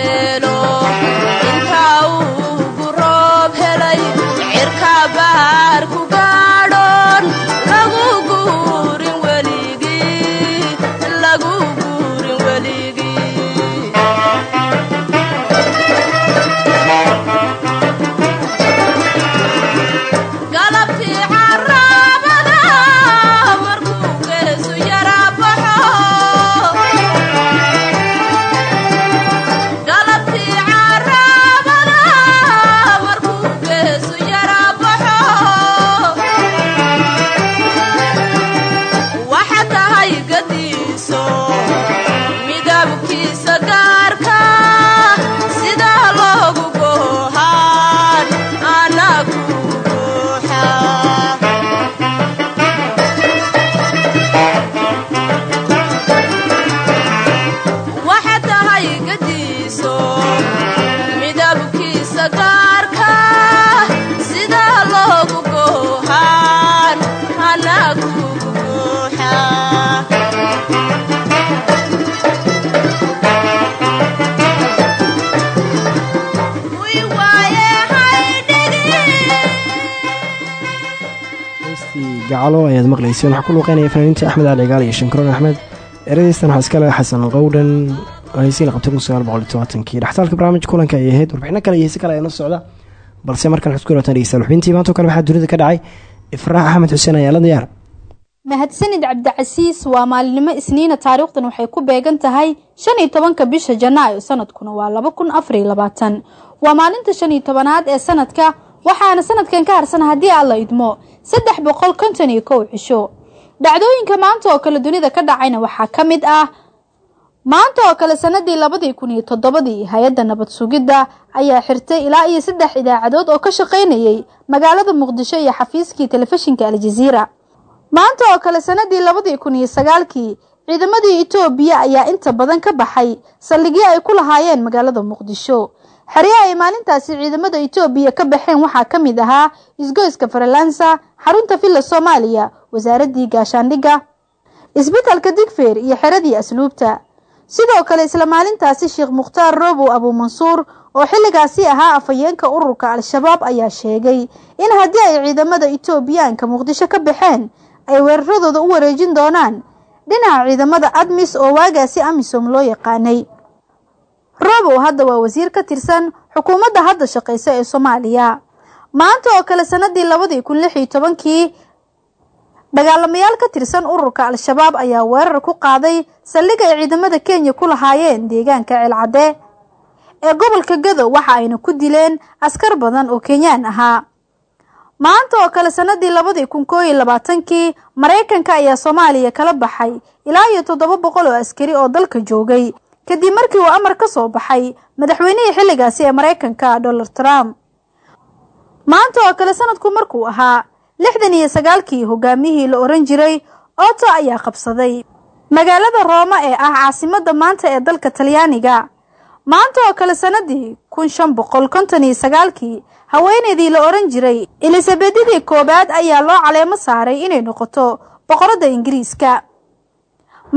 maqlayseen waxaa ku luuqeynaya fanaaniinta axmed cali gaal iyo shankaroon axmed. Eradaystan waxaa iska laga xasan qowdhan heysii la qabtay kun sagaal boqol iyo tobaatankii dhextaalka barnaamijka kulanka ayay ahayd warbixino kale iyo heese kale ayaa socda. Balse markan waxaad ku garootaan dhegeystayaal xubintii maantoo kale waxaa dunida ka dhacay ifraax axmed xuseen ayaa la diyaar. Mahadsanid cabdicasiis waa maalinimo isniina taariikhdan waxay ku beegan tahay shan iyo tobanka bisha janaayo sanadkuna waa laba kun afariyo labaatan. Waa maalinta shan iyo tobanaad ee sanadka waxaana sanadkan ka harsan haddii aan la idmo saddex boqol konton iyo kow cisho dhacdooyinka maanta oo kale dunida ka dhacayna waxaa ka mid ah maanta oo kale sanadii labadii kun iyo toddobadii hay'adda nabad sugidda ayaa xirtay ilaa iyo saddex idaacadood oo ka shaqaynayay magaalada muqdisho iyo xafiiskii telefishinka aljaziira maanta oo kale sanadii labadii kun iyo sagaalkii ciidamadii itoobiya ayaa inta badan ka baxay saldhigyo ay ku lahaayeen magaalada muqdisho xeryaha ay maalintaasi ciidamada itoobiya ka baxeen waxaa ka mid ahaa isgoyska farelansa xarunta villa soomaaliya wasaaradii gaashaandhigga isbitalka digfeer iyo xeradii asluubta. Sidoo kale isla maalintaasi sheekh mukhtaar roobow abuumansuur oo xilligaasi ahaa afhayeenka ururka al-shabaab ayaa sheegay in haddii ay ciidamada itoobiyaanka muqdisho ka baxeen ay weeraradooda u wareejin doonaan. Dhinaca ciidamada admis oo waagaasi amisom loo yaqaanay robow hadda waa wasiir ka tirsan xukuumadda hadda shaqaysa ee soomaaliya. Maanta oo kale sanadii labadii kun lix iyo tobankii dagaalamayaal ka tirsan ururka al-shabaab ayaa weerar ku qaaday saldhig ay ciidamada kenya ku lahaayeen deegaanka ceelcadde ee gobolka gadow waxa ayna ku dileen askar badan oo kenyaan ahaa. Maanta oo kale sanadii labadii kun koo iyo labaatankii maraykanka ayaa soomaaliya kala baxay ilaa iyo toddoba boqol oo askari oo dalka joogay kadib markii uu amar ka soo baxay madaxweynihii xilligaasi ee maraykanka donald trump. Maanta oo kale sanadku markuu ahaa lixdan iyo sagaalkii hogaamiyihii la oran jiray oto ayaa qabsaday. Magaalada rooma ee ah caasimada maanta ee dalka talyaaniga. Maanta oo kale sanadii kun shan boqol konton iyo sagaalkii haweeneydii la oran jiray elisabedidii koowaad ayaa loo caleemo saaray inay noqoto boqoradda ingiriiska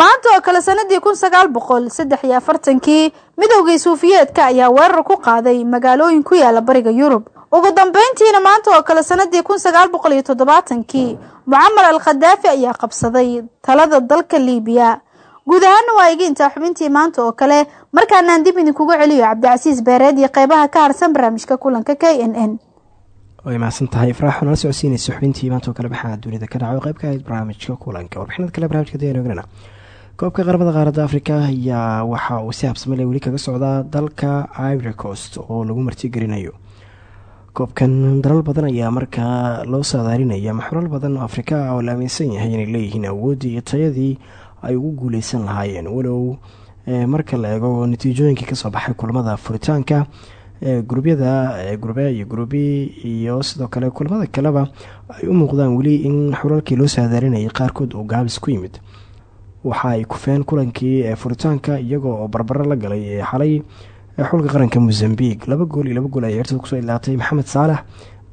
maanta oo kale sanadii kun sagaal boqol saddex iyo afartankii midowgii suufiyeedka ayaa weerar ku qaaday magaalooyin ku yaalla bariga yurub. Ugu dambeyntiina maanta oo kale sanadii kun sagaal boqol iyo toddobaatankii mucamar al khadaafi ayaa qabsaday talada dalka liibiya. Guud ahaana waa egeyntaa xubintii maanta oo kale markaanaan dib idinkugu celiyo cabdicasiis beereed iyo qeybaha ka harsan barnaamijka kulanka k n n. Way mahadsan tahay ifraax nala socodsiinaysa xubintii maanta oo kale maxaa dunida ka dhacay qayb ka ahayd barnaamijka kulanka. Warbixinada kale barnamijka dayanognana koobka qaramada qaaradda afrika ayaa waxa uu si habsamale weli kaga socdaa dalka ivory coast oo lagu martigelinayo koobkan dalal badan ayaa markaa loo saadaalinaya maxulal badan oo afrika oo la aaminsan yahay inay leeyihiin awooddii iyo tayadii ay ugu guuleysan lahaayeen. Walow marka la eego natiijooyinkii ka soo baxay kulamada furitaanka gurubyada gurbe iyo gurubi iyo sidoo kale kulamada kaleba ay u muuqdaan weli in xulalkii loo saadaalinayay qaarkood uu gaabis ku yimid waxa ay kufeen kulankii furitaanka iyagoo oo barbaro la galay xalay xulka qaranka mozambique. Laba gool iyo laba gool ay ciyaartooda ku soo ilaatay. Maxamed saalax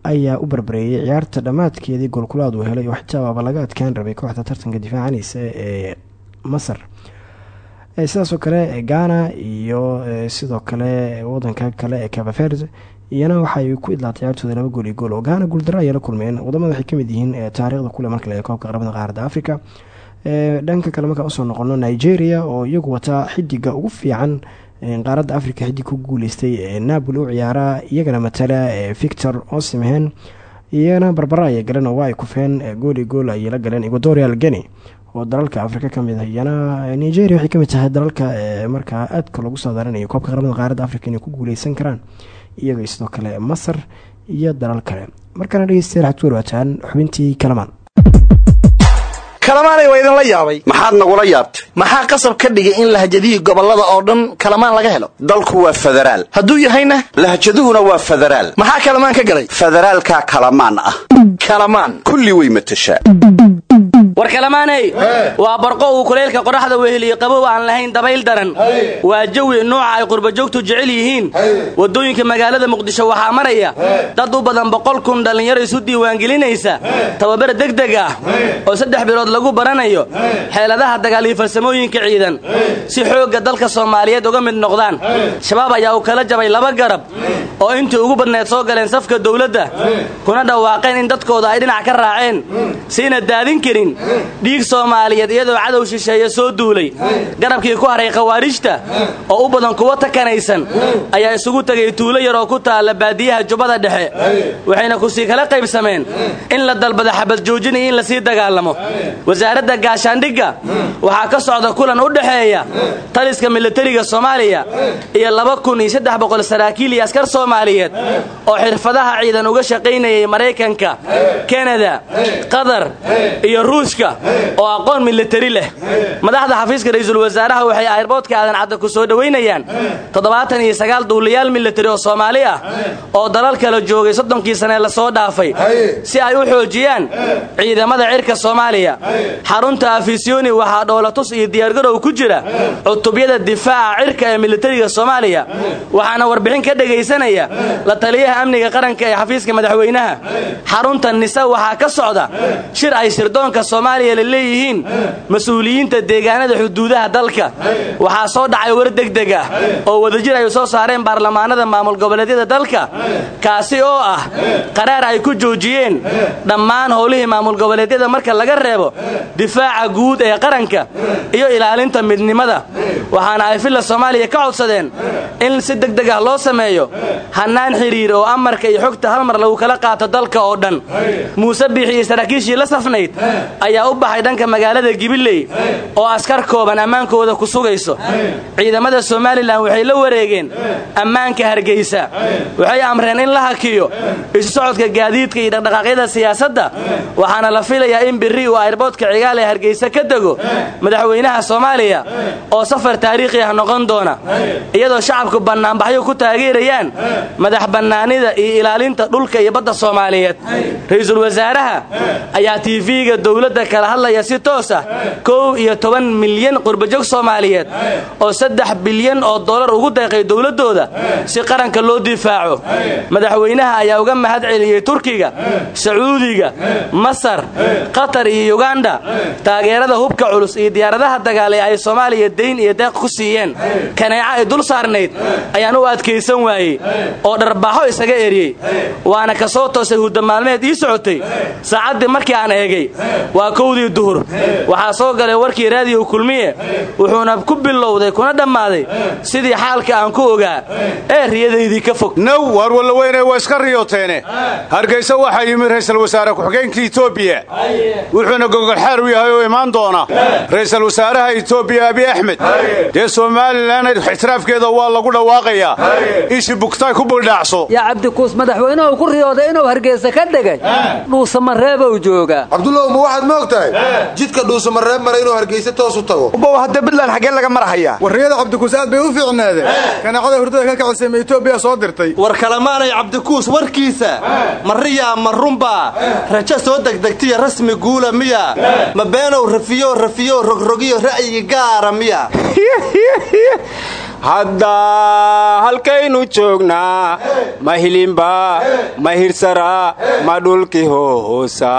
ayaa u barbareeyay ciyaarta dhammaadkeedii goolkulaad uu helay. Oo xitaa waaba laga adkaan rabay kooxda tartanka difaacanaysa ee masar. Sidaasoo kale ghana iyo sidoo kale wadanka kale ee cabaverd iyana waxaay ku idlaatay ciyaartooda laba gool iyo gool. Oo ghana guuldaro ayay la kulmeen. Wadamada waxay ka mid yihiin taariikhda kule marka la koobka qaramada qaaradda africa dhanka kale markaa u soo noqono nigeria oo iyagu wataa xidiga ugu fiican qaaradda africa xidig ku guuleystay napoli u ciyaara iyagana matala victor osimhen iyana barbara ayay galeen oo waa ay kufeen gooli gool ayay la galeen. Equatorial geni oo dalalka afrika ka mid ah iyana nigeria waxay ka mid tahay dalalka markaa aadka loogu soo daaranayo koobka qaramada qaaradda africa inay ku guuleysan karaan iyaga sidoo kale masar iyo dalal kale. Markaana dhegeystayaal waxaad ku warwaataan xubintii kalamaan kalamaanay waa idinla yaabay. Maxaad nagula yaabtay? Maxaa qasab ka dhigay in lahjadihii gobollada oo dhan kalamaan laga helo? Dalku waa federaal hadduu yahayna? Lahjaduhuna waa federaal maxaa kalamaan ka galay? Federaalkaa kalamaan ah. Kalamaan. Kulli way matashaa. War kalamaaney waa barqo uu kuleylka qoraxda weheliyo qabow aan lahayn dabayl daran. Waa jawi nooca ay qurbajoogtu jecel yihiin. Waddooyinka magaalada muqdisho waxaa maraya dad u badan boqol kun dhallinyaro isu diiwaangelinaysa. Tababar degdeg ah oo saddex bilood lagu baranayo xeeladaha dagaal iyo farsamooyinka ciidan. Si xoogga dalka soomaaliyeed uga mid noqdaan shabaab ayaa uu kala jabay laba garab oo intii ugu badneed soo galeen safka dowladda. Kuna dhawaaqeen in dadkooda ay dhinac ka raaceen. Siina daadin karin. Dhiig soomaaliyeed iyadoo cadow shisheeye soo duulay. Garabkii ku haray khawaarijta oo u badan kuwa takanaysan ayaa isugu tegay tuulo yar oo ku taalla baadiyaha jubbada dhexe. Waxayna ku sii kala qaybsameen in la dalbada xabad joojin iyo in la sii dagaalamo wasaaradda gaashaandhigga waxaa ka socda kulan u dhexeeya taliska militariga soomaaliya iyo laba kun iyo saddex boqol saraakiil iyo askar soomaaliyeed oo xirfadaha ciidan uga shaqaynayay maraykanka kanada qatar iyo ruush ruushka oo aqoon militari leh. Madaxda xafiiska ra'iisul wasaaraha waxay airboodka aadan cadda ku soo dhowaynayaan toddobaatan iyo sagaal duuliyaal militari oo soomaali ah oo dalal kala joogay soddonkii sane la soo dhaafay si ay u xoojiyaan ciidamada cirka soomaaliya xarunta afisiyoni waxaa dhoolatus iyo diyaargarow ku jira cutubyada difaaca cirka ee militariga soomaaliya. Waxaana warbixin ka dhegaysanaya la taliyaha amniga qaranka ee xafiiska madaxweynaha. Xarunta nisa waxaa ka socda shir ay sirdoonka soomaaliya la leeyihiin mas'uuliyiinta deegaanada xuduudaha dalka. Waxaa soo dhacay war degdeg ah oo wadajir ay soo saareen baarlamaanada maamul goboleedyada dalka. Kaasi oo ah qaraar ay ku joojiyeen dhammaan howlihii maamul goboleedyada marka laga reebo difaaca guud ee qaranka iyo ilaalinta midnimada. Waxaana ay filla soomaaliya ka codsadeen in si degdeg ah loo sameeyo hannaan xidhiir oo amarka iyo xogta hal mar lagu kala qaato dalka oo dhan. Muuse biixi iyo saraakiishii la safnayd ayaa u baxay dhanka magaalada gibiley oo askar kooban ammaankooda ku sugayso. Ciidamada somalilan waxay la wareegeen ammaanka hargeysa. Waxay amreen in la hakiyo isu socodka gaadiidka iyo dhaqdhaqaaqyada siyaasadda waxaana la filayaa in birri uu airboodka cigaal ee hargeysa ka dego madaxweynaha soomaaliya oo safar taariikhi ah noqon doona. Iyadoo shacabku bannaanbaxyo ku taageerayaan madax bannaanida iyo ilaalinta dhulka iyo badda soomaaliyeed. Ra'iisul wasaaraha ayaa tiifiga dowladda kala hadlaya si toos ah kow iyo toban milyan qurbajog soomaaliyeed oo saddex bilyan oo dollar ugu deeqay dowladdooda si qaranka loo difaaco. Madaxweynaha ayaa uga mahad celiyey turkiga sacuudiga masar qatar iyo yuganda taageerada hubka culus iyo diyaaradaha dagaal ee ay soomaaliya dayn iyo deeq ku siiyeen. Kaneeca ay dul saarnayd ayaan u adkaysan waayey oo dharbaaxo isaga eriyey. Waana ka soo toosay hurda maalmeed ii socotay. Saacaddii markii aan eegay waa kowdii duhur. Waxaa soo galay warkii raadiyo kulmiye. Wuxuuna ku bilowday kuna dhammaaday sidii xaalka aan ku ogaa. Ee riyadaydii ka fog. Naw waar walla weyne waa iska riyooteene hargaysa waxaa yimid ra'iisul wasaare ku-xigeenka etoobiya wuxuuna gogolxaar u yahay oo imaan doona. Ra'iisul wasaaraha etoobiya abiy axmed dee somalilan ixtiraafkeeda waa lagu dhawaaqayaa ishi bugtaay ku buldhaacso. Yaa cabdikuus madaxweynuhu ku riyooday inuu hargeysa ka dhegay dhuusamareebow joogaa cabdullaw ma waxaad ma og tahay jidka dhuusamareeb mara inuu hargeysa toos u tago. Ubow hadda buntland xaggee laga marhayaa warriyada cabdikuus aad bay u fiicnaadeen. Kanaacada hurdada ka kacisay ma etoobiya soo dirtay. War kalemaanay cabdikuus warkiisa. Ma riyaa ma runbaa rajo soo degdegtiya rasmi guula miya *laughs* ma beenow rafiyo rafiyo rogrogiyo ra'yi gaara miya *laughs* hadda halkaynu joognaa ma hilinba ma hirsara ma dhulki hoosa.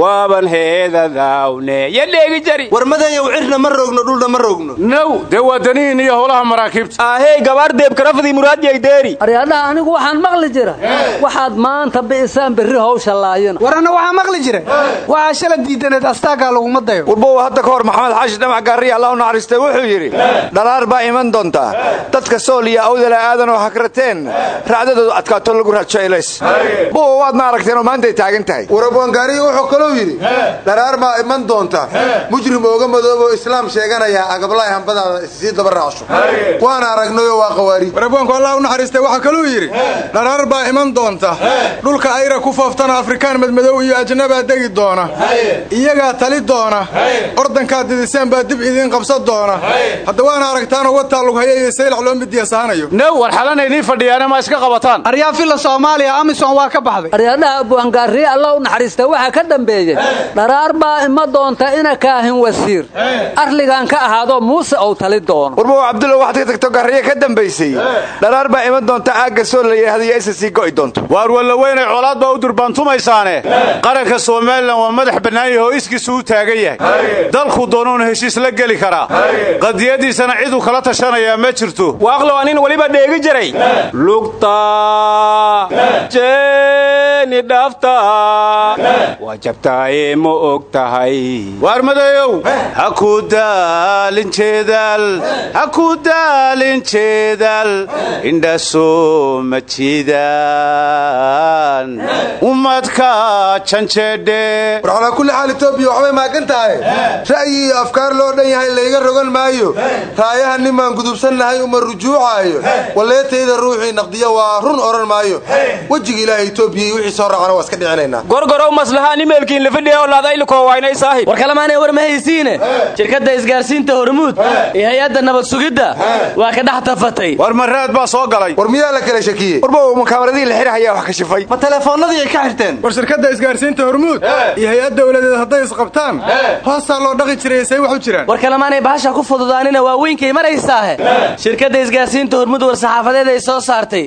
Waaban heedadawne yadheegi jari. War madeeyow cirna ma roogno dhulna ma roogno. Naw dee waa danihiin iyo howlaha maraakiibta. Ahey gabaar deebkarafadii muraadiyaydeeri aryadhaha anigu waxaan maqli jira. Waxaad maanta bi'isaan berri hawsha laayina war anna waxaa maqli jira. Waxaa shala diidaneed astaagaa laguma dayo. Warbow hadda ka hor maxamed xaashi dhamac gaariya allah u naxariistay wuxuu yidhi dhalaar baa iman doontaa? Dadka sool iyo awdala aadan oo hakrateen raacdadoodu adkaato lagu raajo elays buwa waadna aragteen oo maantay taagan tahay. Warabwaangaariyi wuxuu kalou yidhi dharaar baa iman doonta mujrim ooga madooboo islaam sheeganayaa agablaay hambadaada issii daba raacsho waana aragnayoo waa qawaariid warabwaanku allah u naxariistay waxaa kaluu yidhi dharaar baa iman doonta. Dhulka ayra ku fooftana afrikaan madmadow iyo ajnabaa degi doona. Iyagaa tali doona. Ordankaad didiseen baa dib idiin qabsan doona. Hadda waana aragtaanoo wataa naw war xalana idiin fadhiyaana ma iska qabataan. Aryaa filla soomaaliya amisom waa ka baxday. Aryadhaha abwaangaariye alla u naxariista waxaa ka dambeeyey. Dharaar baa ima doonta ina kaahin wasiir. Arligan ka ahaado muuse ou tali doono warbow cabdulla waxaad ka tagto gaariye ka dambaysay dharaar baa iman doonta aagga soo la yidhaahdo iyo isa sii go'i doonto. Waar walla weynay colaad baa u durbaantumaysaane qaranka somalilan waa madax bannaan yahay oo iskiisu u taagan yahay. Dalku doonuuna heshiis la geli karaa. Qadiyadiisana ciduu kala tashanayaa ma jirto? Waaqlow anin weliba dheegi jiray. Lugta jeeni dhaafta. Waa jabtaaye ma og tahay. Waar madeeyow ha ku daalin jeedaal ha ku daalin jeedaal indhasoo ma jiidaan. Ummadka janjeedhe war calaa kulli xaal etoobiya waxbay maagan tahay. Ra'yi iyo afkaar loo dhan yahay layga rogan maayo. Raayaha nimaan gudubsannahay uma rujuucaayo. Waleetayda ruuxii naqdiya waa run odhan maayo. Wejiga ilaahay etoobiya wixii soo raacana waa iska dhicinaynaa gorgorow maslahaan imeelkiin lafadhiya oo laadaylukoo waynay saahib war kalemaanay war ma haysiine? Shirkadda isgaarsiinta hormuud iyo hay'adda nabad sugidda waa ka dhex tafatay. War maraad baa soo galay? War miyaa la kala shakiyey warba ma kaameradii la xidhahayaa wax ka shifay. Ma teleefoonnadii ay ka xirteen? War shirkadda isgaarsiinta hormuud iyo hay'ad dowladeed hadday isqabtaan hoostaa loo dhaqi jiray say wax u jiraan. War kalemaanay bahasha ku fududaanina waaweynkay maraysaahe shirkadda isgaarsiinta hormuud war-saxaafadeed ay soo saartay.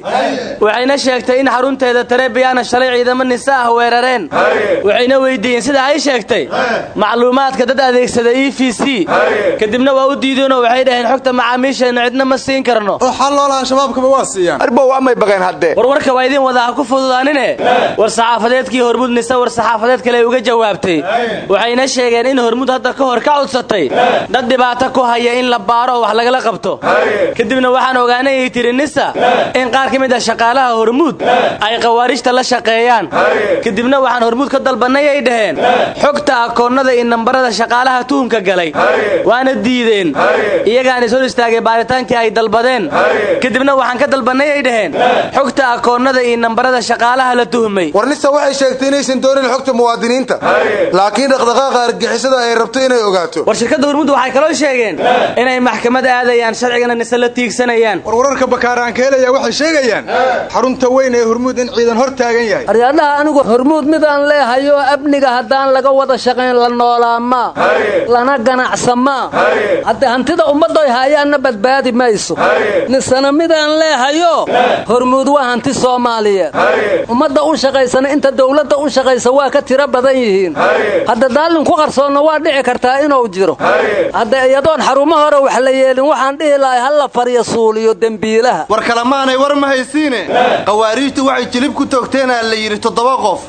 Waxayna sheegtay in xarunteeda tarebiyaana shalay ciidamo nisa ah weerareen. Waxayna weydiiyeen sida ay sheegtay. Macluumaadka dad adeegsada e v c. Kadibna waa u diideenoo waxay dhaheen xogta macaamiisheenna cidna ma siin karno. Oo xal loolaha shabaabkaba waa siiyaan. Arbow amay baqeen haddee warwarka waa idin wada ha ku fududaanine? War-saxaafadeedkii hormuud nise war-saxaafadeed kale uga jawaabtay. Waxayna sheegeen in hormuud hadda ka hor ka codsatay dad dhibaato ku haya in la baaro oo wax lagala qabto kadibna waxaan ogaanay ay tiri nisa in qaar ka mid ah shaqaalaha hormuud ay khawaarijta la shaqeeyaan. Kadibna waxaan hormuud ka dalbannay ay dhaheen xogta akoonnada iyo nambarada shaqaalaha tuhunka galay. Waana diideen. Iyagaan is hor istaagay baaritaankii ay dalbadeen. Kadibna waxaan ka dalbannay ay dhaheen xogta akoonnada iyo nambarada shaqaalaha la tuhmay. Warnisa waxay sheegtay inaysan doonin xogta muwaadiniinta. Laakiin dhaqdhaqaaqa argixisada ay rabto inay ogaato. War shirkadda hormuud waxay kaloo sheegeen inay maxkamad aadayaan sharcigana nise la tiigsanayaan. War wararka bakaaraan ka helaya waxay sheegayaan xarunta weyn ee hormuud in ciidan hor taagan yahay. Aryaadhaha anigu hormuud midaan leehayo amniga haddaan laga wada shaqayn la noolaa maa lana ganacsamaa hadde hantida ummaddoy haayaanna badbaadi mayso. Nisana midaan leehayo hormuud waa hanti soomaaliyeed ummadda u shaqaysana inta dawladda u shaqaysa waa ka tiro badan yihiin. Hadda daalin ku qarsoonna waa dhici kartaa inuu jiro. Hadda iyadoon xarumo hore wax la yeelin waxaan dhihi lahay ha la farya suuliyo dembiilaha. War kalemaanay war ma haysiine? Khawaariijtu waxay jilib ku toogteenaa la yidhi toddoba qof.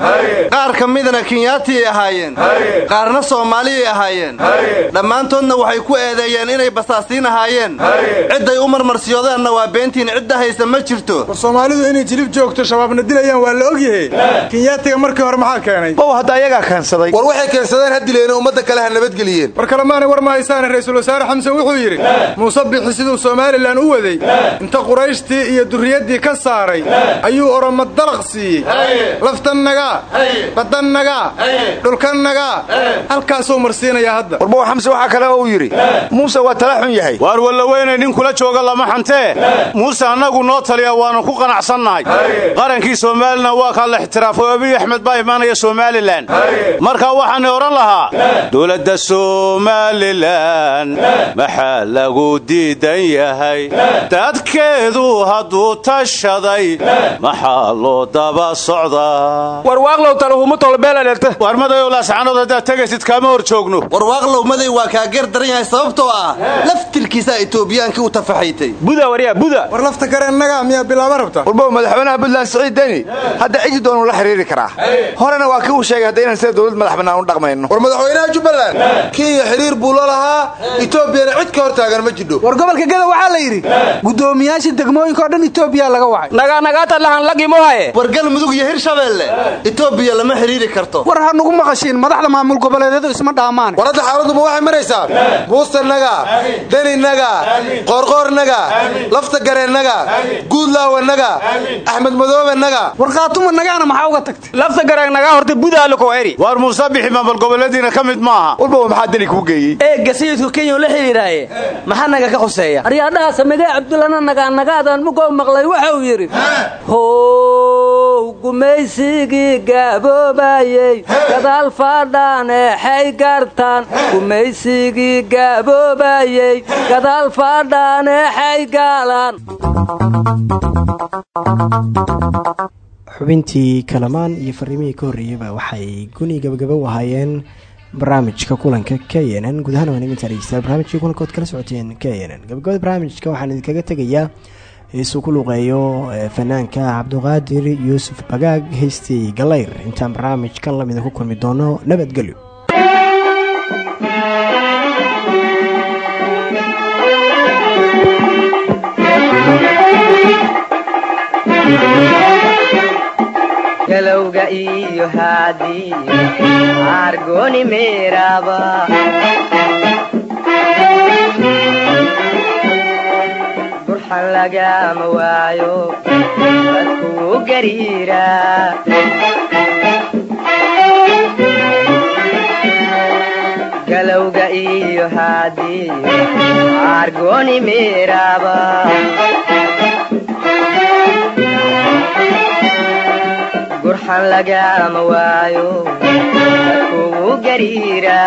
Qaar ka midna kenyaatiyay ahaayeen. Qaarna soomaaliyay ahaayeen. Dhammaantoodna waxay ku eedeeyeen inay basaasiin ahaayeen. Cidday u marmarsiyoodeenna waa beentiin cidda haysa ma jirto. War soomaalidu inay jilib joogto shabaabna dilayaan waa la ogyahay. Kenyaatiga markii hore maxaa keenay? Bow hadda ayagaa keensaday. War waxay keensadeen ha dileena ummadda kale ha nabadgeliyeen. War kalemaanay war ma haysaane ra'iisul wasaare xamsan wuxuu yidhi muuse bixi siduu somalilan u waday inta qurayshtii iyo durriyaddii ka saaray ayuu oroma dalaq siiyey. Laftannagaa badannagaa dhulkannagaa halkaasuu marsiinayaa hadda. Warbow xamse waxaa kale uu yidhi muuse waa tala xun yahay. Waar walla weynay nin kula jooga lama xantee muuse annagu noo taliya waannu ku qanacsannahay qarankii somalilan waa kaa la ixtiraafay abiy axmed baa imaanaya somalilan markaa waxaanay odhan lahaa dowladda somalilan maxaa lagu diidan yahay. Dadkeedu hadduu tashaday maxaa loo daba socdaa? Warwaaqlow talahumu tolbeeladhegta warmadayow laascanood haddaad tegaysid kaama hor joogno. Warwaaqlow maday waa kaa geer daran yahay sababtoo ah laftirkiisaa itoobiyaankii u tafaxaytay buda waryaa buda. War lafta gareennagaa miyaa bilaaba rabta? Warbow madaxweynaha puntland siciid deni hadda cidi doonuu la xiriiri karaa. Horena waa kii uu sheegay hadda inaan sida dowlad madax bannaan u dhaqmayno. War madaxweynaha jubbaland kenya xiriir buu la lahaa etoobiyana cid ka hor taagan ma jidho. War gobolka geda waxaa la yidhi guddoomiyaasha degmooyinka oo dhan etoobiya laga wacay. Nagaanagaata lahan lagimohaye war galmudug iyo hirshabeelle etoobiya lama xiriiri karto. War ha nugu maqashiin madaxda maamul goboleedyadu isma dhaamaan. War hadda xaaladuma waxay maraysaa buustannaga deninaga qoorqoornaga lafta gareennaga guudlaawanaga axmed madoobenaga war qaatuma nagaana maxaa uga tagtay? Lafta gareennagaa horta budaalukoo eri. Waar muuse bixi maamul goboleediina ka mid maaha. Walbaba maxaa deni kuu geeyey? Eegga sayidku kenya la xidhiiraaye maxaa naga ka qoseeya aryaadhaha samigee cabdulana nagaanagaadaan mugow maqlay wuxuu yidhi how gumaysigii gaaboobayey gadaal faadhaaneexay gartaan gumaysigii gaaboobayey gadaal faadhaaneexay gaalaan. Xubintii kalamaan iyo fariimihii ka horreeyeyba waxay guni gabagaba u ahaayeen barnaamijka kulanka k n n. Guud ahaan waan kulankood kala socoteen k n n. Gabagabada barnaamijka waxaan idinkaga tegayaa heesuu ku luuqeeyo fanaanka cabduqaadir yuusuf bagaag heystii galayr intaan barnaamijkan lamida ku kulmi doono nabadgelyo kalowga iyo haadiy argoni meeraba burxan lagama waayo dadkuu gariira galowga iyo haadiy argoni meeraba gurxan lagama waayo kugu gariira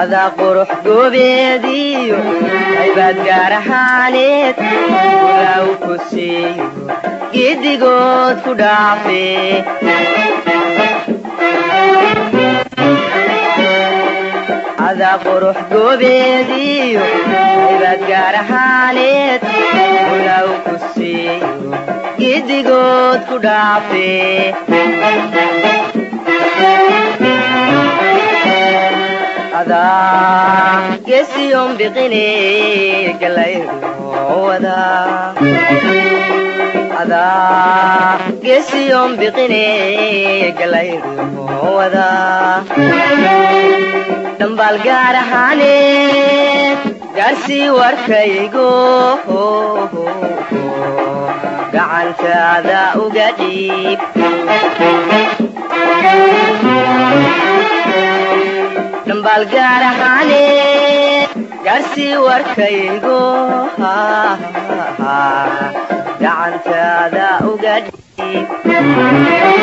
adaa qurux goobeediyo aybaad gaar ahaaneed ulaaw ku siiyo giddigood ku dhaafe adaa qurux goobeediyo aybaad gaar ahaaneed ulaaw ku siiyo giddigood ku dhaafe adaa gesiyon biqine galayruwada adaa gesiyon biqine galayruwada dhambaal gaar ahaaneed gaarsii warkaygo gacantaada uga dhiib dhambaal gaar ahaaneed gaarsii warkaygo gacantaada uga dhiib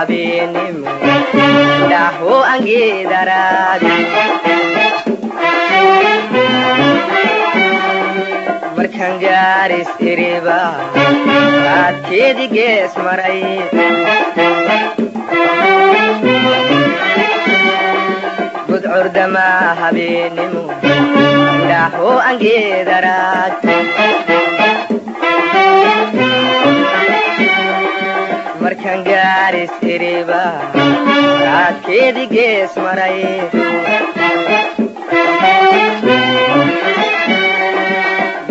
habeenimo dhaho angeedaraadi markan gaaris iriba raadkeedi gees maray gudcurdama habeenimo dhaho angeedaraad raadkeedi gees maray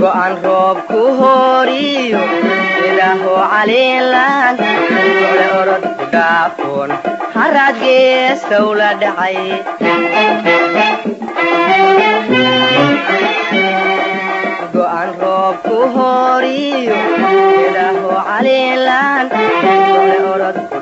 go'an roob ku hooriyo ilaaho caliilan ole orod ku dhaafoon haraad geestow la dhacay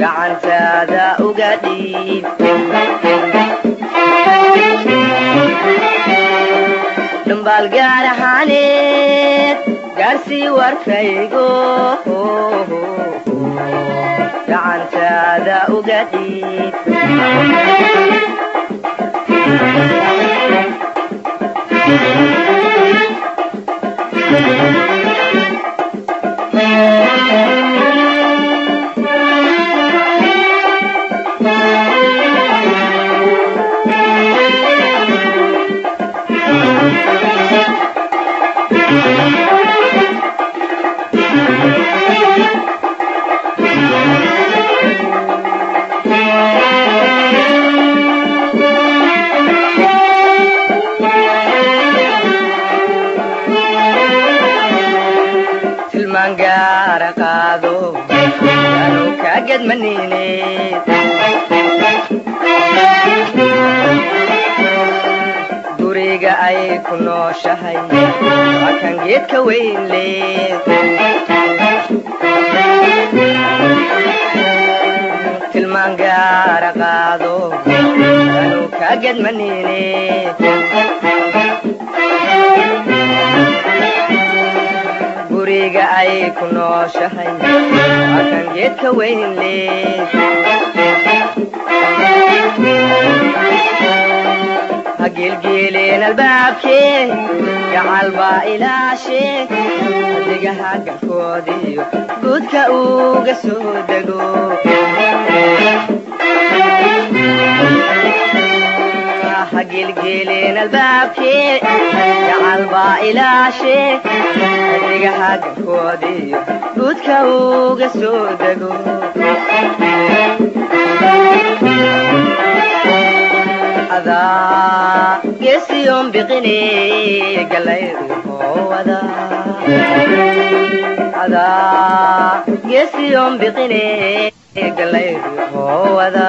gacantaada uga dhiib ahaaneed gaarsii warkaygo gacantaada uga dhiib gelgeeleen albaabkee gacal baa ilaashee adigaha galkoodiyo guudka uga soo dego ha gelgeeleen albaabkee gacal baa ilaashee adigaha galkoodiyo guudka uga soo dego adaa geesiyon biqine galaydu hoowada adaa geesiyon biqine galaydu hoowada